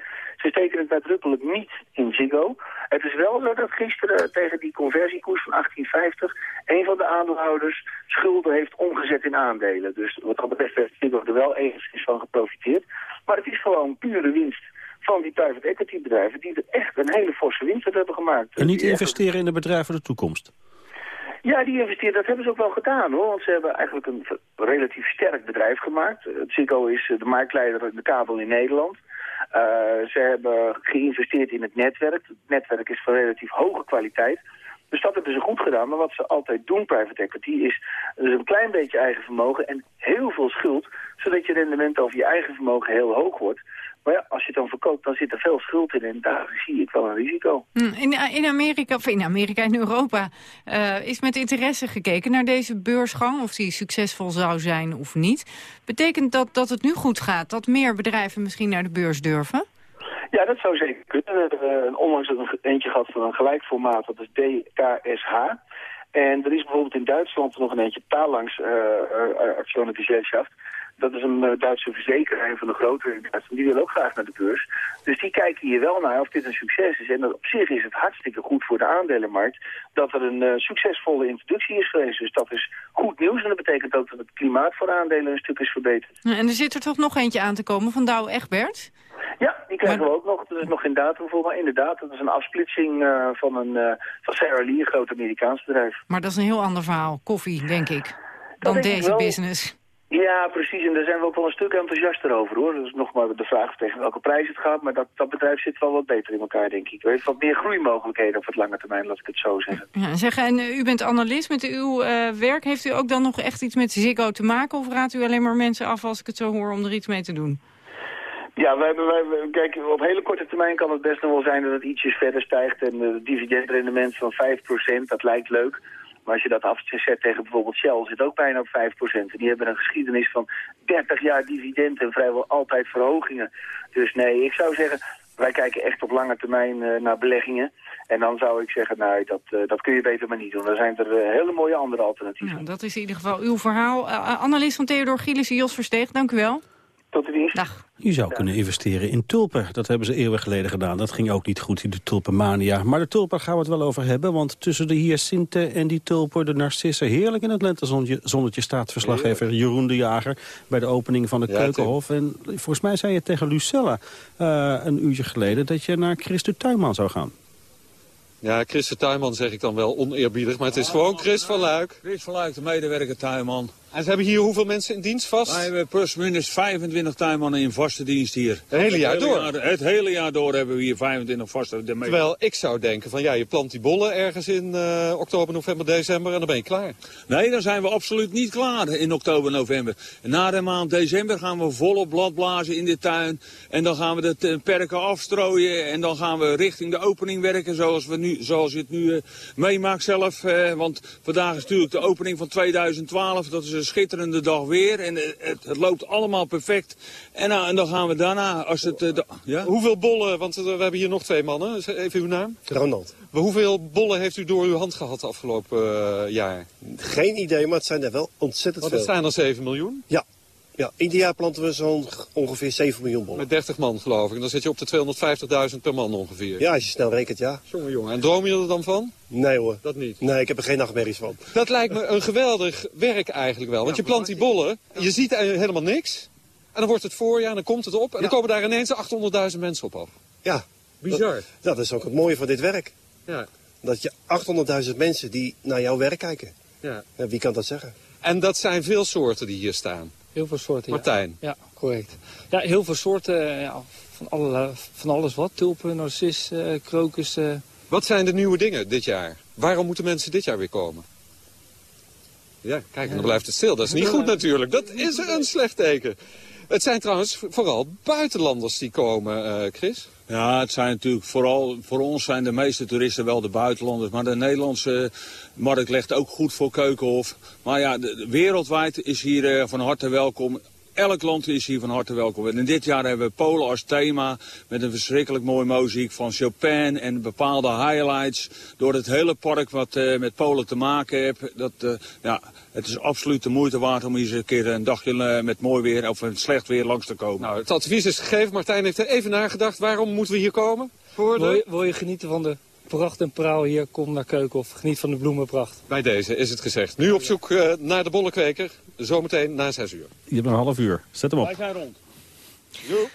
Ze steken het nadrukkelijk niet in Ziggo. Het is wel zo dat gisteren tegen die conversiekoers van 1850... een van de aandeelhouders schulden heeft omgezet in aandelen. Dus wat dat betreft heeft Ziggo er wel enigszins van geprofiteerd. Maar het is gewoon pure winst van die private equity bedrijven... die er echt een hele forse winst hebben gemaakt. En niet investeren in de bedrijven voor de toekomst? Ja, die investeren, dat hebben ze ook wel gedaan hoor. Want ze hebben eigenlijk een relatief sterk bedrijf gemaakt. Het Ziggo is de marktleider in de kabel in Nederland. Uh, ze hebben geïnvesteerd in het netwerk. Het netwerk is van relatief hoge kwaliteit. Dus dat hebben ze goed gedaan. Maar wat ze altijd doen, private equity, is dus een klein beetje eigen vermogen en heel veel schuld, zodat je rendement over je eigen vermogen heel hoog wordt. Maar ja, als je het dan verkoopt, dan zit er veel schuld in en daar zie ik wel een risico. In, in Amerika, of in Amerika en Europa, uh, is met interesse gekeken naar deze beursgang, of die succesvol zou zijn of niet. Betekent dat dat het nu goed gaat, dat meer bedrijven misschien naar de beurs durven? Ja, dat zou zeker kunnen. We hebben uh, onlangs een eentje gehad van een gelijk formaat, dat is DKSH. En er is bijvoorbeeld in Duitsland nog een eentje Talangs uh, uh. Dat is een uh, Duitse verzekeraar, een van de grotere in Duitsland. Die wil ook graag naar de beurs. Dus die kijken hier wel naar of dit een succes is. En op zich is het hartstikke goed voor de aandelenmarkt... dat er een uh, succesvolle introductie is geweest. Dus dat is goed nieuws. En dat betekent ook dat het klimaat voor aandelen een stuk is verbeterd. En er zit er toch nog eentje aan te komen van Douwe Egbert? Ja, die krijgen maar... we ook nog. Er is nog geen datum voor, maar inderdaad, dat is een afsplitsing uh, van, een, uh, van Sarah Lee, een groot Amerikaans bedrijf. Maar dat is een heel ander verhaal, koffie, denk ik, dan deze business. Ja, precies. En daar zijn we ook wel een stuk enthousiaster over, hoor. Dat is nog maar de vraag tegen welke prijs het gaat. Maar dat, dat bedrijf zit wel wat beter in elkaar, denk ik. Er heeft wat meer groeimogelijkheden op het lange termijn, laat ik het zo zeggen. Ja, zeg, en uh, u bent analist met uw uh, werk. Heeft u ook dan nog echt iets met Ziggo te maken? Of raadt u alleen maar mensen af, als ik het zo hoor, om er iets mee te doen? Ja, wij, wij, kijk, op hele korte termijn kan het best nog wel zijn dat het ietsjes verder stijgt. En het dividendrendement van 5%, dat lijkt leuk. Maar als je dat afzet tegen bijvoorbeeld Shell, zit ook bijna op 5%. En die hebben een geschiedenis van 30 jaar dividend en vrijwel altijd verhogingen. Dus nee, ik zou zeggen, wij kijken echt op lange termijn uh, naar beleggingen. En dan zou ik zeggen, nou, dat, eh, dat kun je beter maar niet doen. Dan zijn er eh, hele mooie andere alternatieven. Nou, dat is in ieder geval uw verhaal. Analist van Theodor Gielissen, Jos Versteeg, dank u wel. Tot de dienst. Dag. Je zou kunnen investeren in tulpen. Dat hebben ze eeuwen geleden gedaan. Dat ging ook niet goed, die tulpenmania. Maar de tulpen gaan we het wel over hebben. Want tussen de hyacinten en die tulpen, de narcissen... heerlijk in het lentezonnetje staat verslaggever Jeroen de Jager... bij de opening van de Keukenhof. En volgens mij zei je tegen Lucella uh, een uurtje geleden... dat je naar Christus Tuinman zou gaan. Ja, Chris de Tuinman zeg ik dan wel oneerbiedig, maar het is gewoon Chris van Luik. Chris van Luik, de medewerker tuinman. En ze hebben hier hoeveel mensen in dienst vast? Wij hebben plus minus 25 tuinmannen in vaste dienst hier. Het hele jaar door? het hele jaar door hebben we hier 25 vaste Terwijl ik zou denken van ja, je plant die bollen ergens in uh, oktober, november, december en dan ben je klaar. Nee, dan zijn we absoluut niet klaar in oktober, november. Na de maand december gaan we volop blad blazen in de tuin. En dan gaan we de perken afstrooien en dan gaan we richting de opening werken zoals, we nu, zoals je het nu uh, meemaakt zelf. Uh, want vandaag is natuurlijk de opening van 2012, dat is een schitterende dag weer en het, het loopt allemaal perfect. En, nou, en, dan gaan we daarna, als het... Uh, ja? Hoeveel bollen, want we hebben hier nog twee mannen, even uw naam? Ronald. Hoeveel bollen heeft u door uw hand gehad afgelopen uh, jaar? Geen idee, maar het zijn er wel ontzettend veel. het zijn er 7 miljoen? Ja. Ja, ieder jaar planten we zo'n ongeveer 7 miljoen bollen. Met 30 man geloof ik. En dan zit je op de 250.000 per man ongeveer. Ja, als je snel rekent, ja. Jongen, jongen. En droom je er dan van? Nee hoor. Dat niet? Nee, ik heb er geen nachtmerries van. Dat lijkt me een geweldig werk eigenlijk wel. Want je plant die bollen, je ziet helemaal niks. En dan wordt het voorjaar en dan komt het op. En dan komen daar ineens 800.000 mensen op af. Ja. Bizar. Dat, dat is ook het mooie van dit werk. Ja. Dat je 800.000 mensen die naar jouw werk kijken. Ja. ja. Wie kan dat zeggen? En dat zijn veel soorten die hier staan. Heel veel soorten, Martijn. Ja, ja correct. Ja, heel veel soorten ja, van, alle, van alles wat. Tulpen, narcis, uh, krokus. Uh. Wat zijn de nieuwe dingen dit jaar? Waarom moeten mensen dit jaar weer komen? Ja, kijk, en dan blijft het stil. Dat is niet goed natuurlijk. Dat is een slecht teken. Het zijn trouwens vooral buitenlanders die komen, uh, Chris. Ja, het zijn natuurlijk vooral, voor ons zijn de meeste toeristen wel de buitenlanders. Maar de Nederlandse markt legt ook goed voor Keukenhof. Maar ja, de, wereldwijd is hier uh, van harte welkom. Elk land is hier van harte welkom. En dit jaar hebben we Polen als thema met een verschrikkelijk mooi muziek van Chopin en bepaalde highlights door het hele park wat uh, met Polen te maken heeft. Dat, ja, het is absoluut de moeite waard om hier eens een keer een dagje uh, met mooi weer of een slecht weer langs te komen. Nou, het advies is gegeven. Martijn heeft er even nagedacht. Waarom moeten we hier komen? Voor de... wil, je, wil je genieten van de pracht en praal hier, kom naar Keukenhof. Geniet van de bloemenpracht. Bij deze is het gezegd. Nu op zoek uh, naar de bollenkweker. Zometeen na 6 uur. Je hebt een half uur. Zet hem op. Wij zijn rond. Jo.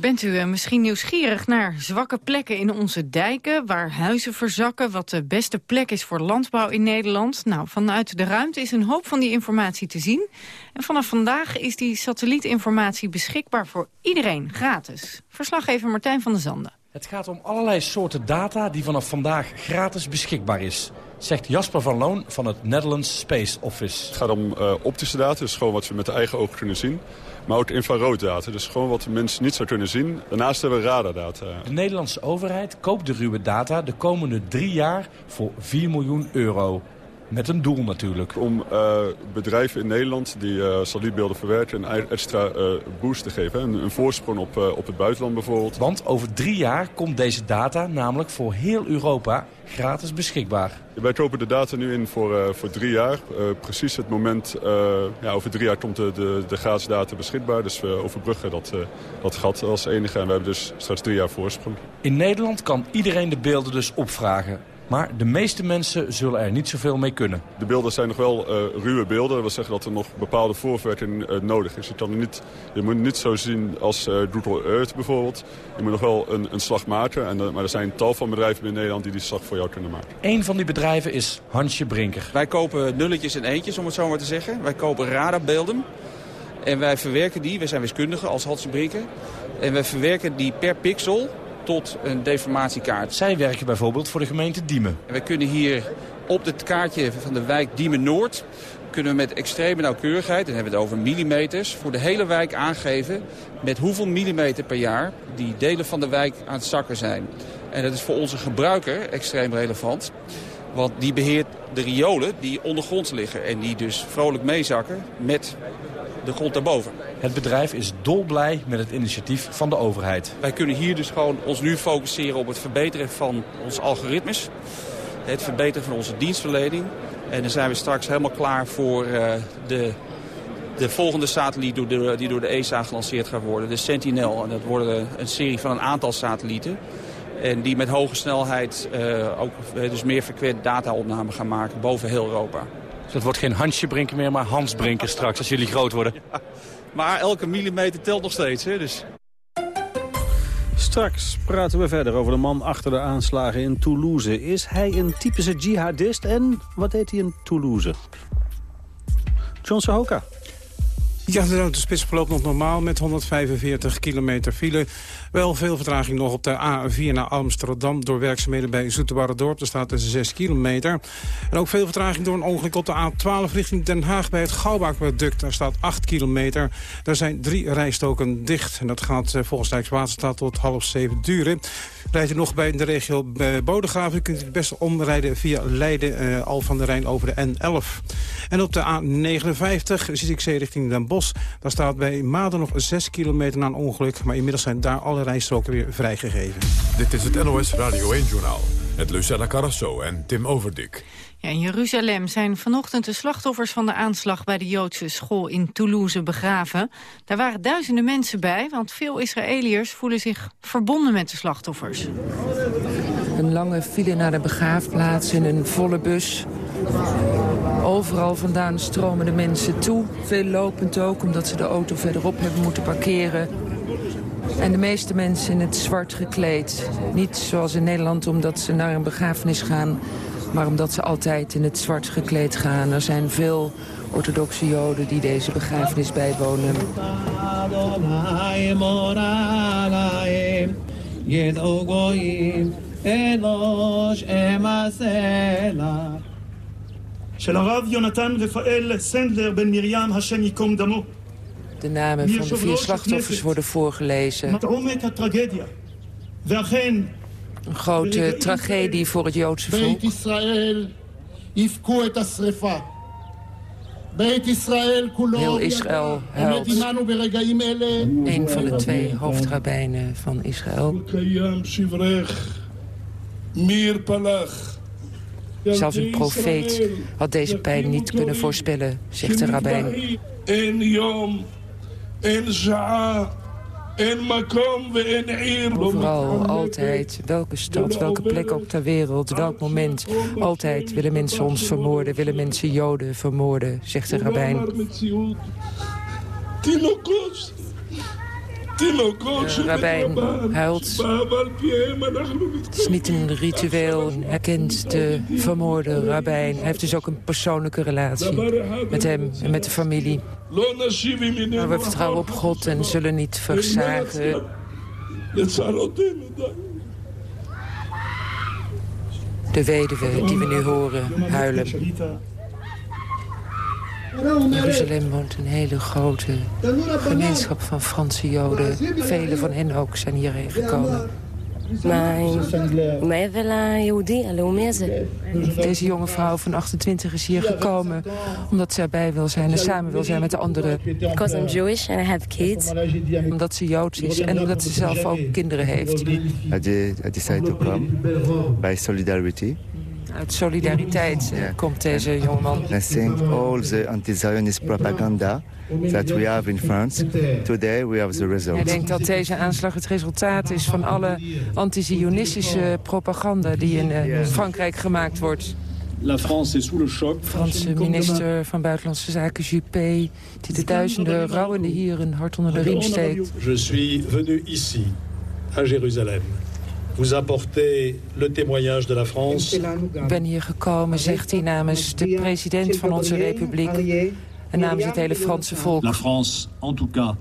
Bent u uh, misschien nieuwsgierig naar zwakke plekken in onze dijken... waar huizen verzakken, wat de beste plek is voor landbouw in Nederland? Nou, vanuit de ruimte is een hoop van die informatie te zien. En vanaf vandaag is die satellietinformatie beschikbaar voor iedereen, gratis. Verslaggever Martijn van der Zanden. Het gaat om allerlei soorten data die vanaf vandaag gratis beschikbaar is. Zegt Jasper van Loon van het Netherlands Space Office. Het gaat om uh, optische data, dus gewoon wat we met de eigen ogen kunnen zien. Maar ook infrarooddata, dus gewoon wat de mensen niet zou kunnen zien. Daarnaast hebben we radardata. De Nederlandse overheid koopt de ruwe data de komende drie jaar voor 4 miljoen euro. Met een doel natuurlijk. Om uh, bedrijven in Nederland die uh, satellietbeelden verwerken een extra uh, boost te geven. Een, een voorsprong op, op het buitenland bijvoorbeeld. Want over drie jaar komt deze data namelijk voor heel Europa gratis beschikbaar. Wij kopen de data nu in voor, voor drie jaar. precies het moment, ja, over drie jaar komt de, de, de gratis data beschikbaar. Dus we overbruggen dat, dat gat als enige. En we hebben dus straks drie jaar voorsprong. In Nederland kan iedereen de beelden dus opvragen. Maar de meeste mensen zullen er niet zoveel mee kunnen. De beelden zijn nog wel uh, ruwe beelden. Dat wil zeggen dat er nog bepaalde voorwerking uh, nodig is. Je, kan niet, je moet het niet zo zien als uh, Google Earth bijvoorbeeld. Je moet nog wel een, een slag maken. En, maar er zijn tal van bedrijven in Nederland die die slag voor jou kunnen maken. Eén van die bedrijven is Hansje Brinker. Wij kopen nulletjes en eentjes, om het zo maar te zeggen. Wij kopen radarbeelden. En wij verwerken die, wij zijn wiskundigen als Hansje Brinker. En wij verwerken die per pixel tot een deformatiekaart. Zij werken bijvoorbeeld voor de gemeente Diemen. En we kunnen hier op het kaartje van de wijk Diemen-Noord... kunnen we met extreme nauwkeurigheid, dan hebben we het over millimeters... voor de hele wijk aangeven met hoeveel millimeter per jaar... die delen van de wijk aan het zakken zijn. En dat is voor onze gebruiker extreem relevant. Want die beheert de riolen die ondergronds liggen... en die dus vrolijk meezakken met de grond daarboven. Het bedrijf is dolblij met het initiatief van de overheid. Wij kunnen hier dus gewoon ons nu focussen op het verbeteren van onze algoritmes. Het verbeteren van onze dienstverlening. En dan zijn we straks helemaal klaar voor uh, de, de volgende satelliet die door, de, die door de ESA gelanceerd gaat worden. De Sentinel. En dat worden een serie van een aantal satellieten. En die met hoge snelheid uh, ook dus meer frequent data-opname gaan maken boven heel Europa. Dus het wordt geen Hansje Brinken meer, maar Hans Brinken straks als jullie groot worden. Ja, maar elke millimeter telt nog steeds. Hè, dus. Straks praten we verder over de man achter de aanslagen in Toulouse. Is hij een typische jihadist en wat deed hij in Toulouse? John Sahoka. Ja, de spits verloopt nog normaal met 145 kilometer file. Wel veel vertraging nog op de A4 naar Amsterdam... door werkzaamheden bij Dorp. Er staat tussen 6 kilometer. En ook veel vertraging door een ongeluk op de A12 richting Den Haag... bij het Gouwbaakduct. Daar staat 8 kilometer. Daar zijn drie rijstoken dicht. En dat gaat eh, volgens Rijkswaterstaat tot half zeven duren. Rijdt u nog bij de regio eh, Bodegraven... kunt u het beste omrijden via Leiden, uh, Al van de Rijn over de N11. En op de A59, Zierikzee richting Den Bosch... daar staat bij Maden nog 6 kilometer na een ongeluk... maar inmiddels zijn daar alle rijstroken weer vrijgegeven. Dit is het NOS Radio 1-journaal met Lucella Carrasso en Tim Overdik. Ja, in Jeruzalem zijn vanochtend de slachtoffers van de aanslag bij de Joodse school in Toulouse begraven. Daar waren duizenden mensen bij, want veel Israëliërs voelen zich verbonden met de slachtoffers. Een lange file naar de begraafplaats in een volle bus. Overal vandaan stromen de mensen toe. Veel lopend ook, omdat ze de auto verderop hebben moeten parkeren. En de meeste mensen in het zwart gekleed. Niet zoals in Nederland omdat ze naar een begrafenis gaan... maar omdat ze altijd in het zwart gekleed gaan. Er zijn veel orthodoxe joden die deze begrafenis bijwonen. של הרב יונתן רפאל סנדלר בן מרים, השם ייקום דמו. De namen van de vier slachtoffers worden voorgelezen. Een grote tragedie voor het Joodse volk. Heel Israël huilt. Een van de twee hoofdrabijnen van Israël. Zelfs een profeet had deze pijn niet kunnen voorspellen, zegt de rabbijn. Overal, altijd, welke stad, welke plek ook ter wereld, welk moment. Altijd willen mensen ons vermoorden, willen mensen Joden vermoorden, zegt de rabbijn. De rabbijn huilt. Het is niet een ritueel. Hij kent de vermoorde rabbijn. Hij heeft dus ook een persoonlijke relatie met hem en met de familie. Maar we vertrouwen op God en zullen niet verzagen. De weduwe die we nu horen huilen. In Jeruzalem woont een hele grote gemeenschap van Franse Joden. Vele van hen ook zijn hierheen gekomen. Deze jonge vrouw van 28 is hier gekomen omdat ze erbij wil zijn en samen wil zijn met de anderen. Because I'm Jewish and I have kids. Omdat ze Joods is en omdat ze zelf ook kinderen heeft. I, decided to come by solidarity. Uit solidariteit yeah. komt deze jongeman. I think all the anti-Zionist propaganda that we have in France. Today we have the result. Hij denkt dat deze aanslag het resultaat is van alle anti-Zionistische propaganda die in uh, Frankrijk gemaakt wordt. La France est sous le choc. Franse minister van Buitenlandse Zaken Juppé, die de duizenden rouwende hier een hart onder de riem steekt. Je suis venu ici, à Jérusalem vous apportez le témoignage de la France. Ik ben hier gekomen, zegt hij namens de president van onze republiek en namens het hele Franse volk. La France, en tout cas,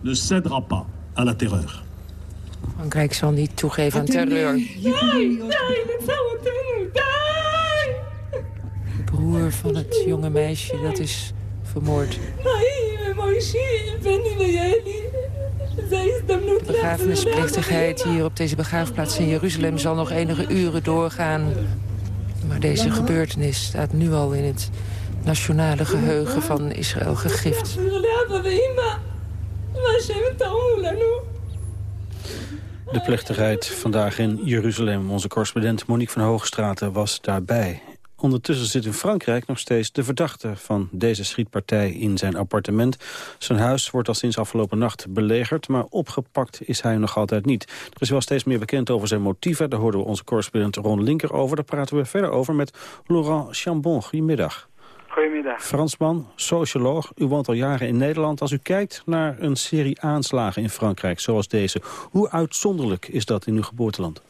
ne cédera pas à la terreur. Frankrijk zal niet toegeven aan terreur. Nee, nee, dat zou het doen. De broer van het jonge meisje, dat is vermoord. Nee, Moïse, ik ben niet bij jullie. De begrafenisplechtigheid hier op deze begraafplaats in Jeruzalem zal nog enige uren doorgaan. Maar deze gebeurtenis staat nu al in het nationale geheugen van Israël gegrift. De plechtigheid vandaag in Jeruzalem. Onze correspondent Monique van Hoogstraten was daarbij. Ondertussen zit in Frankrijk nog steeds de verdachte van deze schietpartij in zijn appartement. Zijn huis wordt al sinds afgelopen nacht belegerd, maar opgepakt is hij nog altijd niet. Er is wel steeds meer bekend over zijn motieven. Daar hoorden we onze correspondent Ron Linker over. Daar praten we verder over met Laurent Chambon. Goedemiddag. Goedemiddag. Fransman, socioloog. U woont al jaren in Nederland. Als u kijkt naar een serie aanslagen in Frankrijk zoals deze... hoe uitzonderlijk is dat in uw geboorteland?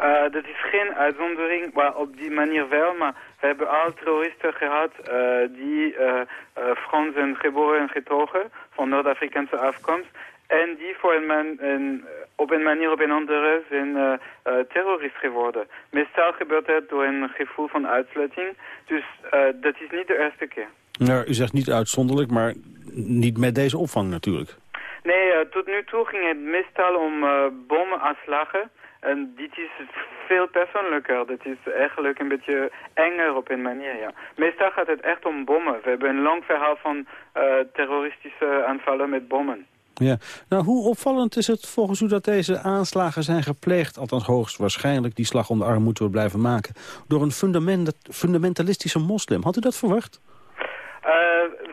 Uh, dat is geen uitzondering, maar op die manier wel. Maar we hebben al terroristen gehad uh, die uh, Frans zijn geboren en getogen, van Noord-Afrikaanse afkomst. En die voor een man, een, op een manier op een andere zijn terrorist geworden. Meestal gebeurt het door een gevoel van uitsluiting. Dus dat is niet de eerste keer. Nou, u zegt niet uitzonderlijk, maar niet met deze opvang natuurlijk. Nee, tot nu toe ging het meestal om bommenaanslagen. En dit is veel persoonlijker. Dat is eigenlijk een beetje enger op een manier, ja. Meestal gaat het echt om bommen. We hebben een lang verhaal van uh, terroristische aanvallen met bommen. Ja, nou hoe opvallend is het volgens u dat deze aanslagen zijn gepleegd, althans hoogstwaarschijnlijk die slag om de arm moeten we blijven maken, door een fundament, fundamentalistische moslim. Had u dat verwacht? Uh,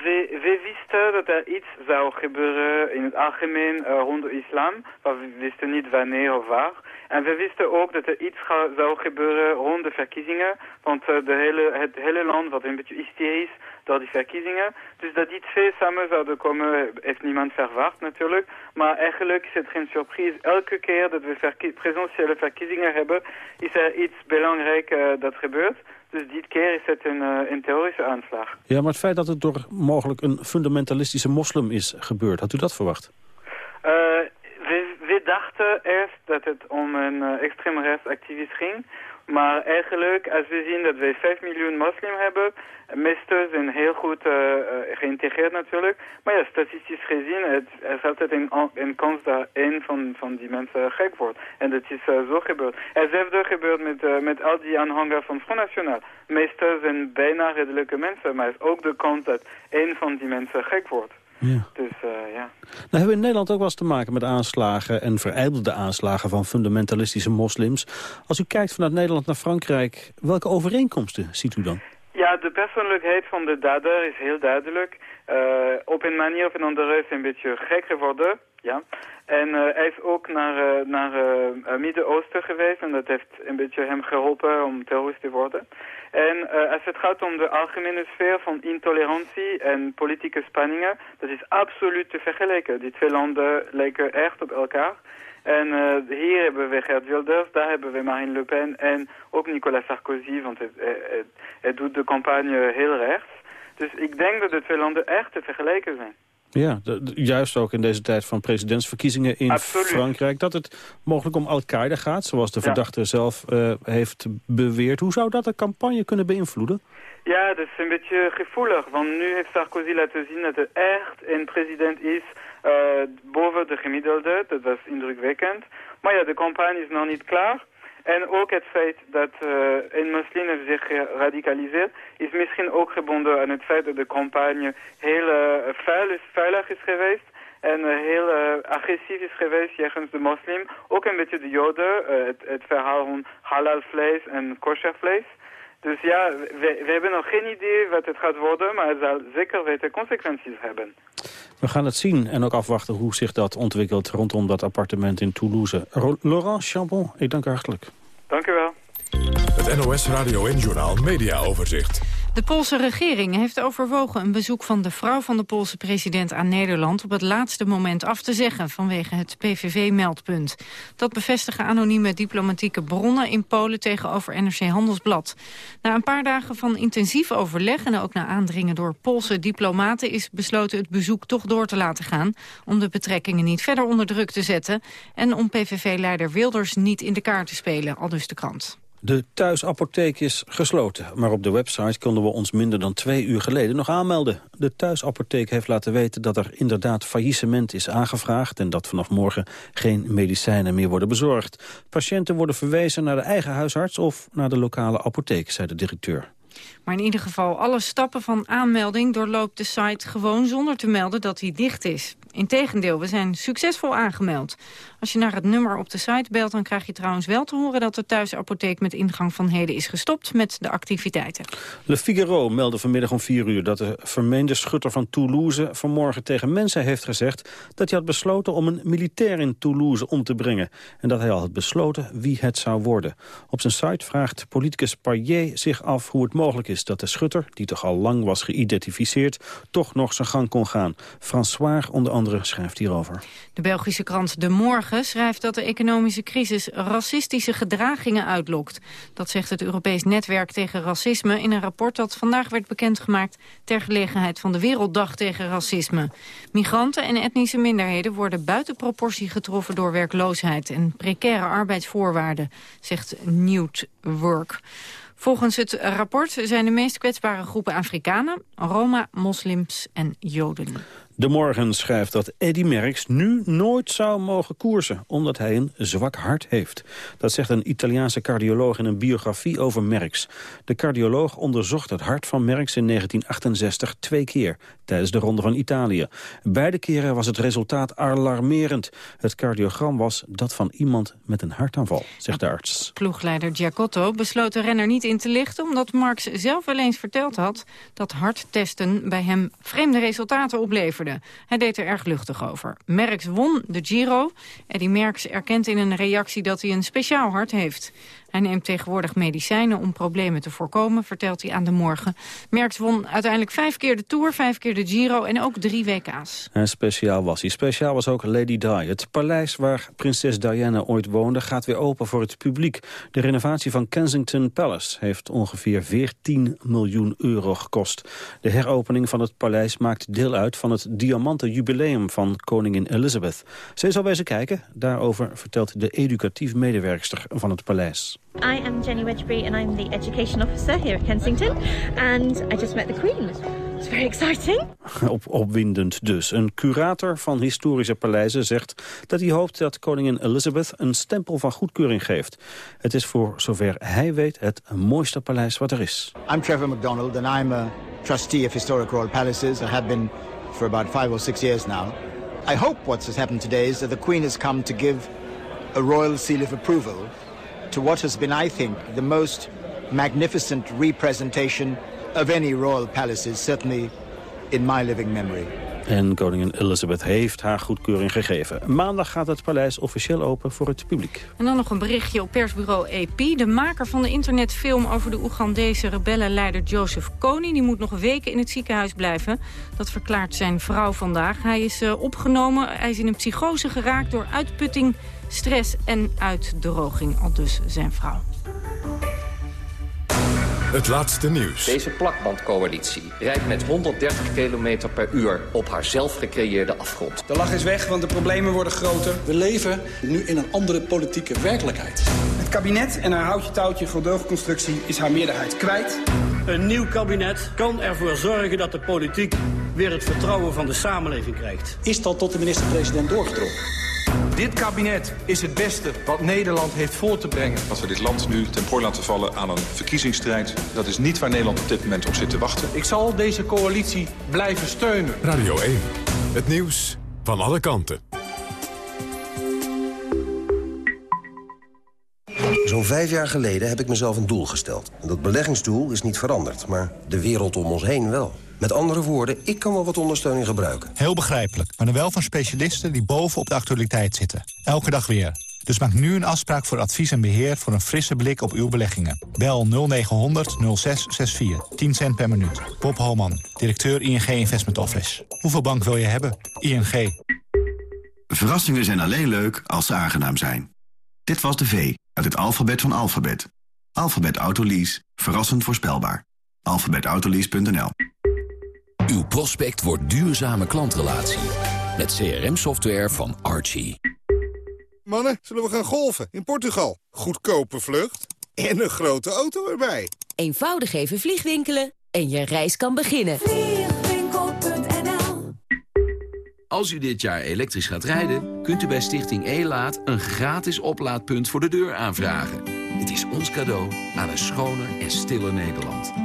we, we, dat er iets zou gebeuren in het algemeen uh, rond de islam, maar we wisten niet wanneer of waar. En we wisten ook dat er iets zou gebeuren rond de verkiezingen. Want uh, de hele, het hele land was een beetje hysterisch door die verkiezingen. Dus dat die twee samen zouden komen, heeft niemand verwacht natuurlijk. Maar eigenlijk is het geen surprise. Elke keer dat we verkie presidentiële verkiezingen hebben, is er iets belangrijks uh, dat gebeurt. Dus dit keer is het een, uh, een terrorische aanslag. Ja, maar het feit dat het door mogelijk een fundamentalistische moslim is gebeurd, had u dat verwacht? Uh, we dachten eerst dat het om een uh, extreemrechtsactivist ging. Maar eigenlijk, als we zien dat we 5 miljoen moslim hebben, meeste zijn heel goed uh, geïntegreerd natuurlijk. Maar ja, statistisch gezien, het, er is altijd een, kans dat één van, van die mensen gek wordt. En dat is uh, zo gebeurd. Hetzelfde gebeurt met, met al die aanhangers van Front National. Meeste zijn bijna redelijke mensen, maar er is ook de kans dat één van die mensen gek wordt. Ja. Dus uh, ja. Nou hebben we in Nederland ook wel eens te maken met aanslagen... en verijdelde aanslagen van fundamentalistische moslims. Als u kijkt vanuit Nederland naar Frankrijk... welke overeenkomsten ziet u dan? Ja, de persoonlijkheid van de dader is heel duidelijk. Uh, op een manier of een andere is een beetje gek geworden. Ja. En uh, hij is ook naar, uh, naar uh, Midden-Oosten geweest en dat heeft een beetje hem geholpen om terrorist te worden. En als het gaat om de algemene sfeer van intolerantie en politieke spanningen, dat is absoluut te vergelijken. Die twee landen lijken echt op elkaar. En hier hebben we Gert Wilders, daar hebben we Marine Le Pen en ook Nicolas Sarkozy, want het doet de campagne heel rechts. Dus ik denk dat de twee landen echt te vergelijken zijn. Ja, de, juist ook in deze tijd van presidentsverkiezingen in Absoluut. Frankrijk... dat het mogelijk om Al-Qaeda gaat, zoals de verdachte ja. zelf uh, heeft beweerd. Hoe zou dat de campagne kunnen beïnvloeden? Ja, dat is een beetje gevoelig, want nu heeft Sarkozy laten zien dat er echt een president is uh, boven de gemiddelde. Dat was indrukwekkend. Maar ja, de campagne is nog niet klaar. En ook het feit dat uh, een moslim zich geradicaliseerd... is misschien ook gebonden aan het feit dat de campagne heel uh, vuil is, is geweest... en uh, heel agressief is geweest jegens de moslim. Ook een beetje de joden, het, het, verhaal van halal vlees en kosher vlees. Dus ja, we, we, hebben nog geen idee wat het gaat worden... maar het zal zeker weten consequenties hebben. We gaan het zien en ook afwachten hoe zich dat ontwikkelt rondom dat appartement in Toulouse. Laurent Chambon, ik dank u hartelijk. Dank u wel. Het NOS Radio en Journaal Media Overzicht. De Poolse regering heeft overwogen een bezoek van de vrouw van de Poolse president aan Nederland op het laatste moment af te zeggen vanwege het PVV-meldpunt. Dat bevestigen anonieme diplomatieke bronnen in Polen tegenover NRC Handelsblad. Na een paar dagen van intensief overleg en ook na aandringen door Poolse diplomaten is besloten het bezoek toch door te laten gaan om de betrekkingen niet verder onder druk te zetten en om PVV-leider Wilders niet in de kaart te spelen, aldus de krant. De thuisapotheek is gesloten, maar op de website konden we ons minder dan twee uur geleden nog aanmelden. De thuisapotheek heeft laten weten dat er inderdaad faillissement is aangevraagd en dat vanaf morgen geen medicijnen meer worden bezorgd. Patiënten worden verwezen naar de eigen huisarts of naar de lokale apotheek, zei de directeur. Maar in ieder geval, alle stappen van aanmelding doorloopt de site gewoon zonder te melden dat hij dicht is. Integendeel, we zijn succesvol aangemeld. Als je naar het nummer op de site belt, dan krijg je trouwens wel te horen dat de thuisapotheek met ingang van heden is gestopt met de activiteiten. Le Figaro meldde vanmiddag om 4 uur dat de vermeende schutter van Toulouse vanmorgen tegen mensen heeft gezegd dat hij had besloten om een militair in Toulouse om te brengen en dat hij al had besloten wie het zou worden. Op zijn site vraagt politicus Payet zich af hoe het mogelijk is dat de schutter, die toch al lang was geïdentificeerd, toch nog zijn gang kon gaan. François onder andere schrijft hierover. De Belgische krant De Morgen schrijft dat de economische crisis racistische gedragingen uitlokt. Dat zegt het Europees Netwerk tegen Racisme in een rapport dat vandaag werd bekendgemaakt ter gelegenheid van de Werelddag tegen Racisme. Migranten en etnische minderheden worden buiten proportie getroffen door werkloosheid en precaire arbeidsvoorwaarden, zegt Newt Work. Volgens het rapport zijn de meest kwetsbare groepen Afrikanen, Roma, moslims en Joden. De Morgen schrijft dat Eddy Merckx nu nooit zou mogen koersen... omdat hij een zwak hart heeft. Dat zegt een Italiaanse cardioloog in een biografie over Merckx. De cardioloog onderzocht het hart van Merckx in 1968 twee keer... tijdens de Ronde van Italië. Beide keren was het resultaat alarmerend. Het cardiogram was dat van iemand met een hartaanval, zegt de arts. Ploegleider Giacotto besloot de renner niet in te lichten... omdat Marx zelf wel eens verteld had dat harttesten bij hem vreemde resultaten Hij deed er erg luchtig over. Merckx won de Giro. Eddie Merckx erkent in een reactie dat hij een speciaal hart heeft. Hij neemt tegenwoordig medicijnen om problemen te voorkomen, vertelt hij aan de morgen. Merckx won uiteindelijk vijf keer de Tour, vijf keer de Giro en ook drie WK's. En speciaal was hij. Speciaal was ook Lady Di. Het paleis waar prinses Diana ooit woonde gaat weer open voor het publiek. De renovatie van Kensington Palace heeft ongeveer 14 miljoen euro gekost. De heropening van het paleis maakt deel uit van het diamanten jubileum van koningin Elizabeth. Zij zal bij ze kijken. Daarover vertelt de educatief medewerkster van het paleis. I am Jenny Wedgbury and I'm the education officer here at Kensington. And I just met the Queen. It's very exciting. *laughs* Op, opwindend dus. Een curator van historische paleizen zegt dat hij hoopt dat koningin Elizabeth een stempel van goedkeuring geeft. Het is voor zover hij weet het mooiste paleis wat er is. I'm Trevor MacDonald and I'm a trustee of Historic Royal Palaces. I have been for about five or six years now. I hope what has happened today is that the Queen has come to give a royal seal of approval to what has been, I think, the most magnificent representation of any royal palaces, certainly in my living memory. En koningin Elizabeth heeft haar goedkeuring gegeven. Maandag gaat het paleis officieel open voor het publiek. En dan nog een berichtje op persbureau AP. De maker van de internetfilm over de Oegandese rebellenleider Joseph Kony... die moet nog weken in het ziekenhuis blijven. Dat verklaart zijn vrouw vandaag. Hij is uh, opgenomen, hij is in een psychose geraakt door uitputting, stress en uitdroging. Al dus zijn vrouw. Het laatste nieuws. Deze plakbandcoalitie rijdt met 130 km per uur op haar zelf gecreëerde afgrond. De lach is weg, want de problemen worden groter. We leven nu in een andere politieke werkelijkheid. Het kabinet en haar houtje-touwtje gedoogconstructie is haar meerderheid kwijt. Een nieuw kabinet kan ervoor zorgen dat de politiek weer het vertrouwen van de samenleving krijgt. Is dat tot de minister-president doorgedrongen? Dit kabinet is het beste wat Nederland heeft voor te brengen. Als we dit land nu ten prooi laten vallen aan een verkiezingsstrijd... dat is niet waar Nederland op dit moment op zit te wachten. Ik zal deze coalitie blijven steunen. Radio 1, het nieuws van alle kanten. Zo'n vijf jaar geleden heb ik mezelf een doel gesteld. En dat beleggingsdoel is niet veranderd, maar de wereld om ons heen wel. Met andere woorden, ik kan wel wat ondersteuning gebruiken. Heel begrijpelijk, maar dan wel van specialisten die bovenop de actualiteit zitten. Elke dag weer. Dus maak nu een afspraak voor advies en beheer voor een frisse blik op uw beleggingen. Bel 0900 0664. 10 cent per minuut. Bob Holman, directeur ING Investment Office. Hoeveel bank wil je hebben? ING. Verrassingen zijn alleen leuk als ze aangenaam zijn. Dit was de V uit het alfabet van alfabet. Alfabet Autolease. Verrassend voorspelbaar. alfabetautolease.nl Uw prospect wordt duurzame klantrelatie. Met CRM-software van Archie. Mannen, zullen we gaan golfen in Portugal? Goedkope vlucht en een grote auto erbij. Eenvoudig even vliegwinkelen en je reis kan beginnen. Vliegwinkel.nl Als u dit jaar elektrisch gaat rijden, kunt u bij Stichting E-Laat... een gratis oplaadpunt voor de deur aanvragen. Het is ons cadeau aan een schoner en stiller Nederland.